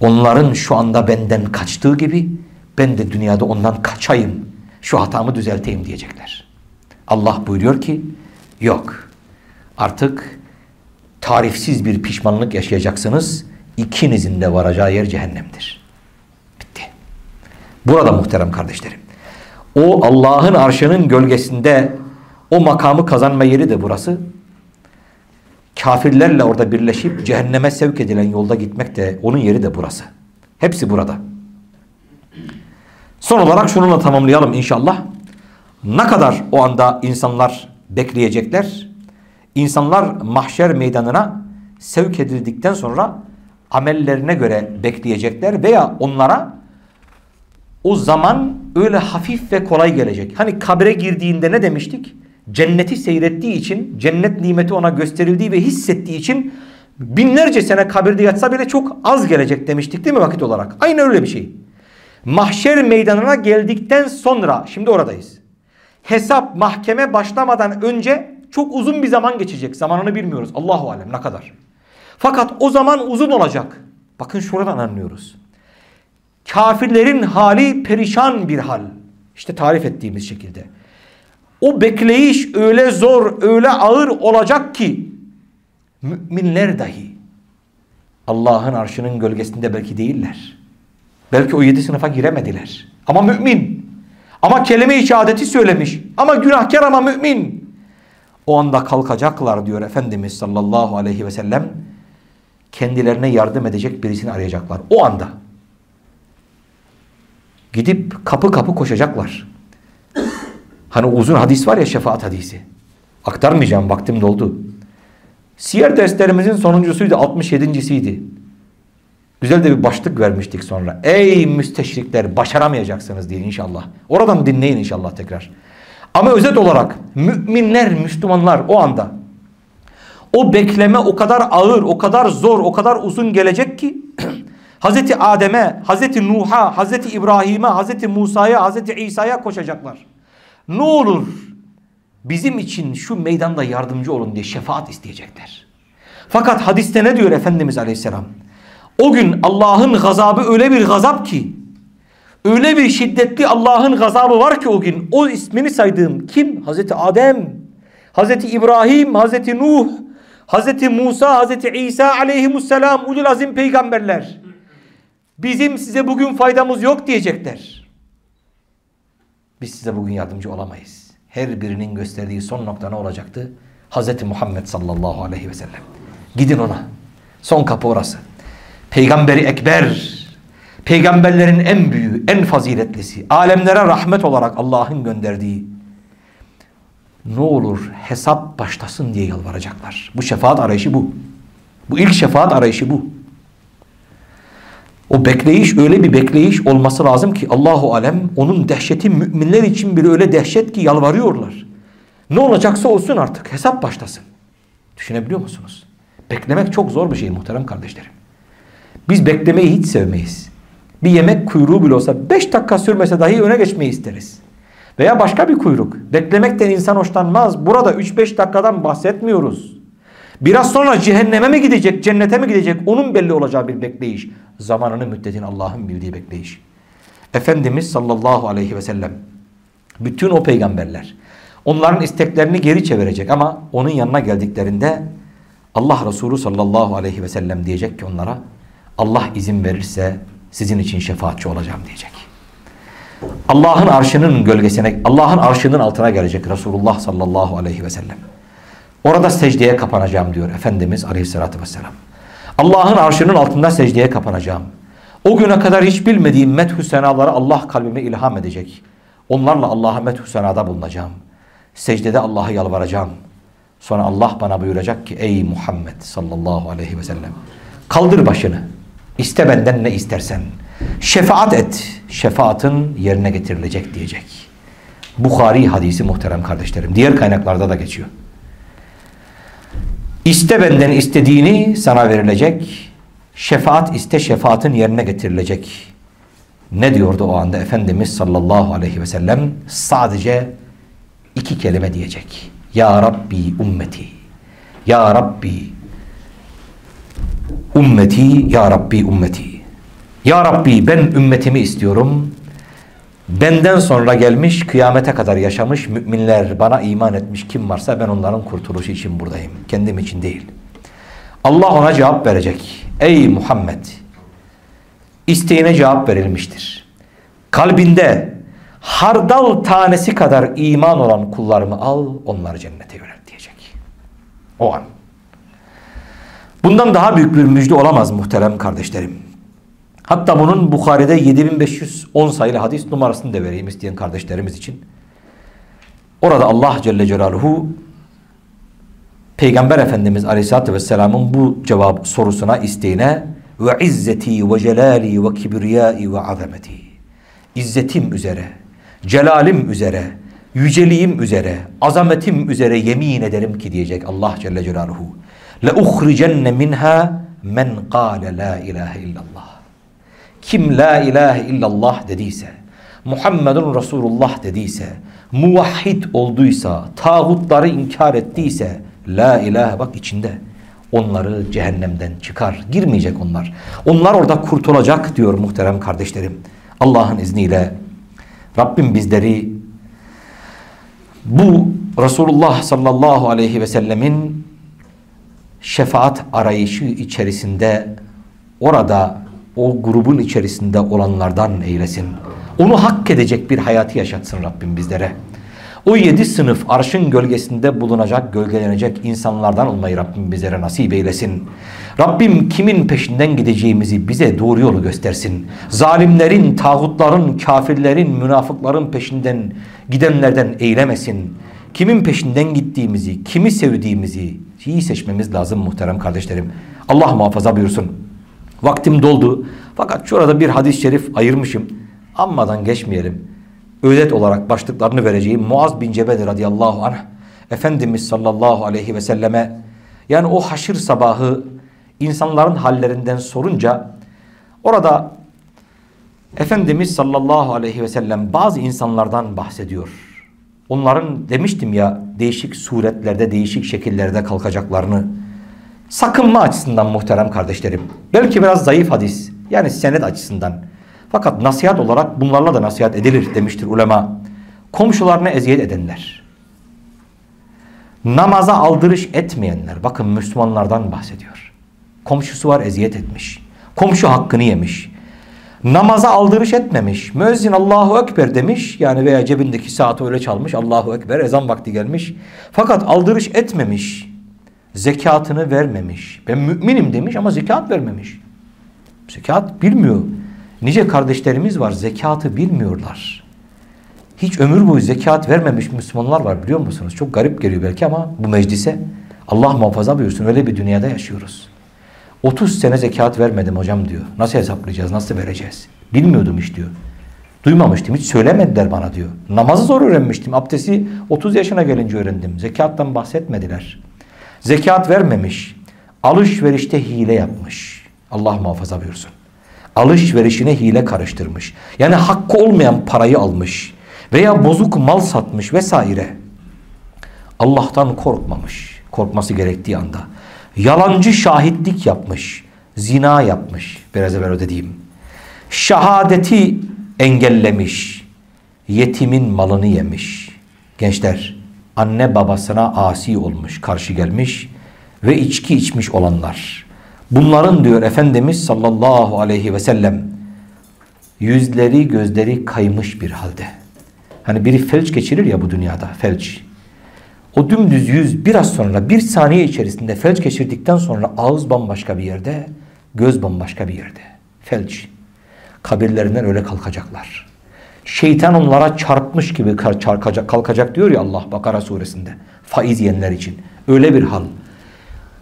onların şu anda benden kaçtığı gibi ben de dünyada ondan kaçayım. Şu hatamı düzelteyim diyecekler. Allah buyuruyor ki yok artık tarifsiz bir pişmanlık yaşayacaksınız. İkinizin de varacağı yer cehennemdir. Bitti. Burada muhterem kardeşlerim. O Allah'ın arşının gölgesinde o makamı kazanma yeri de burası. Kafirlerle orada birleşip cehenneme sevk edilen yolda gitmek de onun yeri de burası. Hepsi burada. Son olarak şununla tamamlayalım inşallah. Ne kadar o anda insanlar bekleyecekler? İnsanlar mahşer meydanına sevk edildikten sonra amellerine göre bekleyecekler veya onlara o zaman öyle hafif ve kolay gelecek. Hani kabre girdiğinde ne demiştik? Cenneti seyrettiği için, cennet nimeti ona gösterildiği ve hissettiği için binlerce sene kabirde yatsa bile çok az gelecek demiştik değil mi vakit olarak? Aynı öyle bir şey. Mahşer meydanına geldikten sonra, şimdi oradayız. Hesap, mahkeme başlamadan önce çok uzun bir zaman geçecek. Zamanını bilmiyoruz. Allahu alem ne kadar. Fakat o zaman uzun olacak. Bakın şuradan anlıyoruz. Kafirlerin hali perişan bir hal. İşte tarif ettiğimiz şekilde. O bekleyiş öyle zor, öyle ağır olacak ki müminler dahi Allah'ın arşının gölgesinde belki değiller. Belki o yedi sınıfa giremediler. Ama mümin. Ama kelime-i şehadeti söylemiş. Ama günahkar ama mümin. O anda kalkacaklar diyor Efendimiz sallallahu aleyhi ve sellem. Kendilerine yardım edecek birisini arayacaklar. O anda. Gidip kapı kapı koşacaklar. Hani uzun hadis var ya şefaat hadisi. Aktarmayacağım vaktim doldu. Siyer derslerimizin sonuncusuydu 67.siydi. Güzel de bir başlık vermiştik sonra. Ey müsteşrikler başaramayacaksınız diye inşallah. Oradan dinleyin inşallah tekrar. Ama özet olarak müminler, Müslümanlar o anda o bekleme o kadar ağır, o kadar zor, o kadar uzun gelecek ki (clears throat) Hazreti Adem'e, Hazreti Nuh'a, Hazreti İbrahim'e, Hazreti Musa'ya, Hazreti İsa'ya koşacaklar. Ne olur bizim için şu meydanda yardımcı olun diye şefaat isteyecekler. Fakat hadiste ne diyor Efendimiz Aleyhisselam? O gün Allah'ın gazabı öyle bir gazap ki öyle bir şiddetli Allah'ın gazabı var ki o gün o ismini saydığım kim? Hazreti Adem, Hazreti İbrahim, Hazreti Nuh, Hazreti Musa, Hazreti İsa aleyhimusselam ulul azim peygamberler. Bizim size bugün faydamız yok diyecekler. Biz size bugün yardımcı olamayız. Her birinin gösterdiği son nokta ne olacaktı? Hazreti Muhammed sallallahu aleyhi ve sellem. Gidin ona. Son kapı orası. Peygamberi Ekber. Peygamberlerin en büyüğü, en faziletlisi. Alemlere rahmet olarak Allah'ın gönderdiği. Ne olur hesap başlasın diye yalvaracaklar. Bu şefaat arayışı bu. Bu ilk şefaat arayışı bu. O bekleyiş öyle bir bekleyiş olması lazım ki Allahu alem onun dehşeti müminler için bir öyle dehşet ki yalvarıyorlar. Ne olacaksa olsun artık hesap başlasın. Düşünebiliyor musunuz? Beklemek çok zor bir şey muhterem kardeşlerim. Biz beklemeyi hiç sevmeyiz. Bir yemek kuyruğu bile olsa 5 dakika sürmese dahi öne geçmeyi isteriz. Veya başka bir kuyruk. Beklemekten insan hoşlanmaz. Burada 3-5 dakikadan bahsetmiyoruz. Biraz sonra cehenneme mi gidecek, cennete mi gidecek onun belli olacağı bir bekleyiş. Zamanını müddetin Allah'ın bildiği bekleyiş. Efendimiz sallallahu aleyhi ve sellem bütün o peygamberler onların isteklerini geri çevirecek ama onun yanına geldiklerinde Allah Resulü sallallahu aleyhi ve sellem diyecek ki onlara Allah izin verirse sizin için şefaatçi olacağım diyecek. Allah'ın arşının gölgesine, Allah'ın arşının altına gelecek Resulullah sallallahu aleyhi ve sellem. Orada secdeye kapanacağım diyor Efendimiz aleyhissalatü vesselam. Allah'ın arşının altında secdeye kapanacağım. O güne kadar hiç bilmediğim methü senaları Allah kalbime ilham edecek. Onlarla Allah'a methü senada bulunacağım. Secdede Allah'a yalvaracağım. Sonra Allah bana buyuracak ki ey Muhammed sallallahu aleyhi ve sellem kaldır başını. İste benden ne istersen. Şefaat et. Şefaatın yerine getirilecek diyecek. Bukhari hadisi muhterem kardeşlerim. Diğer kaynaklarda da geçiyor. İste benden istediğini sana verilecek. Şefaat iste şefaatin yerine getirilecek. Ne diyordu o anda Efendimiz sallallahu aleyhi ve sellem? Sadece iki kelime diyecek. Ya Rabbi ümmeti. Ya Rabbi ümmeti. Ya Rabbi ümmeti. Ya Rabbi ben ümmetimi istiyorum. Benden sonra gelmiş kıyamete kadar yaşamış müminler bana iman etmiş kim varsa ben onların kurtuluşu için buradayım. Kendim için değil. Allah ona cevap verecek. Ey Muhammed isteğine cevap verilmiştir. Kalbinde hardal tanesi kadar iman olan kullarımı al onları cennete yönelt diyecek. O an. Bundan daha büyük bir müjde olamaz muhterem kardeşlerim. Hatta bunun Bukhari'de 7510 sayılı hadis numarasını da vereyim isteyen kardeşlerimiz için. Orada Allah Celle Celaluhu Peygamber Efendimiz Aleyhisselatü Vesselam'ın bu cevap sorusuna isteğine ve izzeti ve celali ve kibriyai ve azameti. İzzetim üzere, celalim üzere, yüceliğim üzere, azametim üzere yemin ederim ki diyecek Allah Celle Celaluhu. Le uhricenne minha men kâle la ilahe illallah. Kim la ilahe illallah dediyse, Muhammedun Resulullah dediyse, muvahhid olduysa, tağutları inkar ettiyse, la ilahe bak içinde. Onları cehennemden çıkar. Girmeyecek onlar. Onlar orada kurtulacak diyor muhterem kardeşlerim. Allah'ın izniyle Rabbim bizleri bu Resulullah sallallahu aleyhi ve sellemin şefaat arayışı içerisinde orada o grubun içerisinde olanlardan eylesin. Onu hak edecek bir hayatı yaşatsın Rabbim bizlere. O yedi sınıf arşın gölgesinde bulunacak, gölgelenecek insanlardan olmayı Rabbim bizlere nasip eylesin. Rabbim kimin peşinden gideceğimizi bize doğru yolu göstersin. Zalimlerin, tağutların, kafirlerin, münafıkların peşinden gidenlerden eylemesin. Kimin peşinden gittiğimizi, kimi sevdiğimizi iyi seçmemiz lazım muhterem kardeşlerim. Allah muhafaza buyursun. Vaktim doldu. Fakat şurada bir hadis-i şerif ayırmışım. Ammadan geçmeyelim. Özet olarak başlıklarını vereceğim. Muaz bin Cebel radıyallahu anh Efendimiz sallallahu aleyhi ve selleme yani o haşir sabahı insanların hallerinden sorunca orada Efendimiz sallallahu aleyhi ve sellem bazı insanlardan bahsediyor. Onların demiştim ya değişik suretlerde, değişik şekillerde kalkacaklarını. Sakınma açısından muhterem kardeşlerim. Belki biraz zayıf hadis. Yani senet açısından. Fakat nasihat olarak bunlarla da nasihat edilir demiştir ulema. Komşularına eziyet edenler. Namaza aldırış etmeyenler. Bakın Müslümanlardan bahsediyor. Komşusu var eziyet etmiş. Komşu hakkını yemiş. Namaza aldırış etmemiş. Müezzin Allahu Ekber demiş. Yani veya cebindeki saati öyle çalmış. Allahu Ekber ezan vakti gelmiş. Fakat aldırış etmemiş. Zekatını vermemiş. Ben müminim demiş ama zekat vermemiş. Zekat bilmiyor. Nice kardeşlerimiz var zekatı bilmiyorlar. Hiç ömür boyu zekat vermemiş Müslümanlar var biliyor musunuz? Çok garip geliyor belki ama bu meclise Allah muhafaza buyursun öyle bir dünyada yaşıyoruz. 30 sene zekat vermedim hocam diyor. Nasıl hesaplayacağız? Nasıl vereceğiz? Bilmiyordum hiç diyor. Duymamıştım. Hiç söylemediler bana diyor. Namazı zor öğrenmiştim. Abdesti 30 yaşına gelince öğrendim. Zekattan bahsetmediler. Zekat vermemiş. Alışverişte hile yapmış. Allah muhafaza buyursun. Alışverişine hile karıştırmış. Yani hakkı olmayan parayı almış. Veya bozuk mal satmış vesaire. Allah'tan korkmamış. Korkması gerektiği anda. Yalancı şahitlik yapmış. Zina yapmış. Biraz evvel dediğim. Şahadeti engellemiş. Yetimin malını yemiş. Gençler anne babasına asi olmuş, karşı gelmiş ve içki içmiş olanlar. Bunların diyor Efendimiz sallallahu aleyhi ve sellem yüzleri gözleri kaymış bir halde. Hani biri felç geçirir ya bu dünyada felç. O dümdüz yüz biraz sonra bir saniye içerisinde felç geçirdikten sonra ağız bambaşka bir yerde, göz bambaşka bir yerde. Felç. Kabirlerinden öyle kalkacaklar. Şeytan onlara çarpmış gibi kalkacak, kalkacak diyor ya Allah Bakara suresinde. Faiz yiyenler için. Öyle bir hal.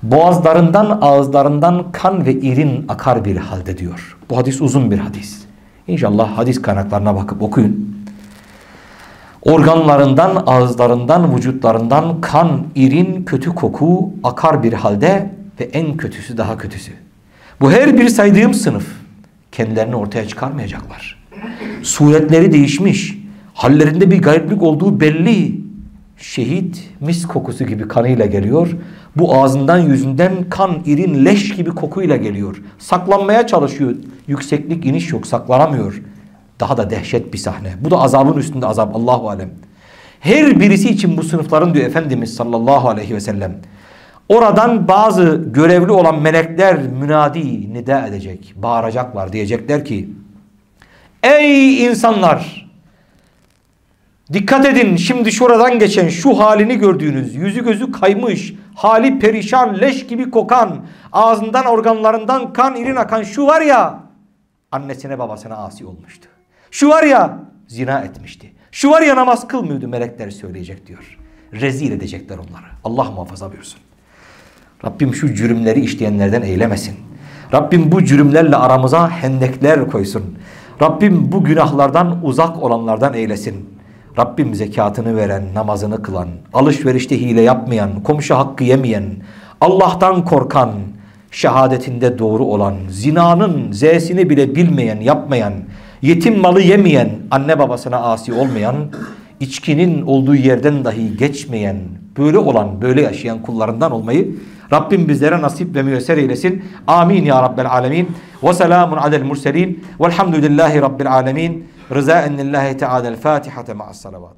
Boğazlarından ağızlarından kan ve irin akar bir halde diyor. Bu hadis uzun bir hadis. İnşallah hadis kaynaklarına bakıp okuyun. Organlarından, ağızlarından, vücutlarından kan, irin, kötü koku akar bir halde ve en kötüsü daha kötüsü. Bu her bir saydığım sınıf kendilerini ortaya çıkarmayacaklar. Suretleri değişmiş. Hallerinde bir gariplik olduğu belli. Şehit mis kokusu gibi kanıyla geliyor. Bu ağzından yüzünden kan, irin, leş gibi kokuyla geliyor. Saklanmaya çalışıyor. Yükseklik, iniş yok. Saklanamıyor. Daha da dehşet bir sahne. Bu da azabın üstünde azap. Allahu alem. Her birisi için bu sınıfların diyor Efendimiz sallallahu aleyhi ve sellem. Oradan bazı görevli olan melekler münadi nida edecek. Bağıracaklar. Diyecekler ki Ey insanlar! Dikkat edin şimdi şuradan geçen şu halini gördüğünüz yüzü gözü kaymış, hali perişan, leş gibi kokan, ağzından organlarından kan irin akan şu var ya annesine babasına asi olmuştu. Şu var ya zina etmişti. Şu var ya namaz kılmıyordu melekler söyleyecek diyor. Rezil edecekler onları. Allah muhafaza buyursun. Rabbim şu cürümleri işleyenlerden eylemesin. Rabbim bu cürümlerle aramıza hendekler koysun. Rabbim bu günahlardan uzak olanlardan eylesin. Rabbim zekatını veren, namazını kılan, alışverişte hile yapmayan, komşu hakkı yemeyen, Allah'tan korkan, şehadetinde doğru olan, zinanın z'sini bile bilmeyen, yapmayan, yetim malı yemeyen, anne babasına asi olmayan, içkinin olduğu yerden dahi geçmeyen, böyle olan, böyle yaşayan kullarından olmayı Rabbim bizlere nasip ve müyesser eylesin. Amin ya Rabbel alemin. Ve selamun alel murselin. Velhamdülillahi Rabbil alemin. Rızaen lillahi teala'l Fatihate ma'as salavat.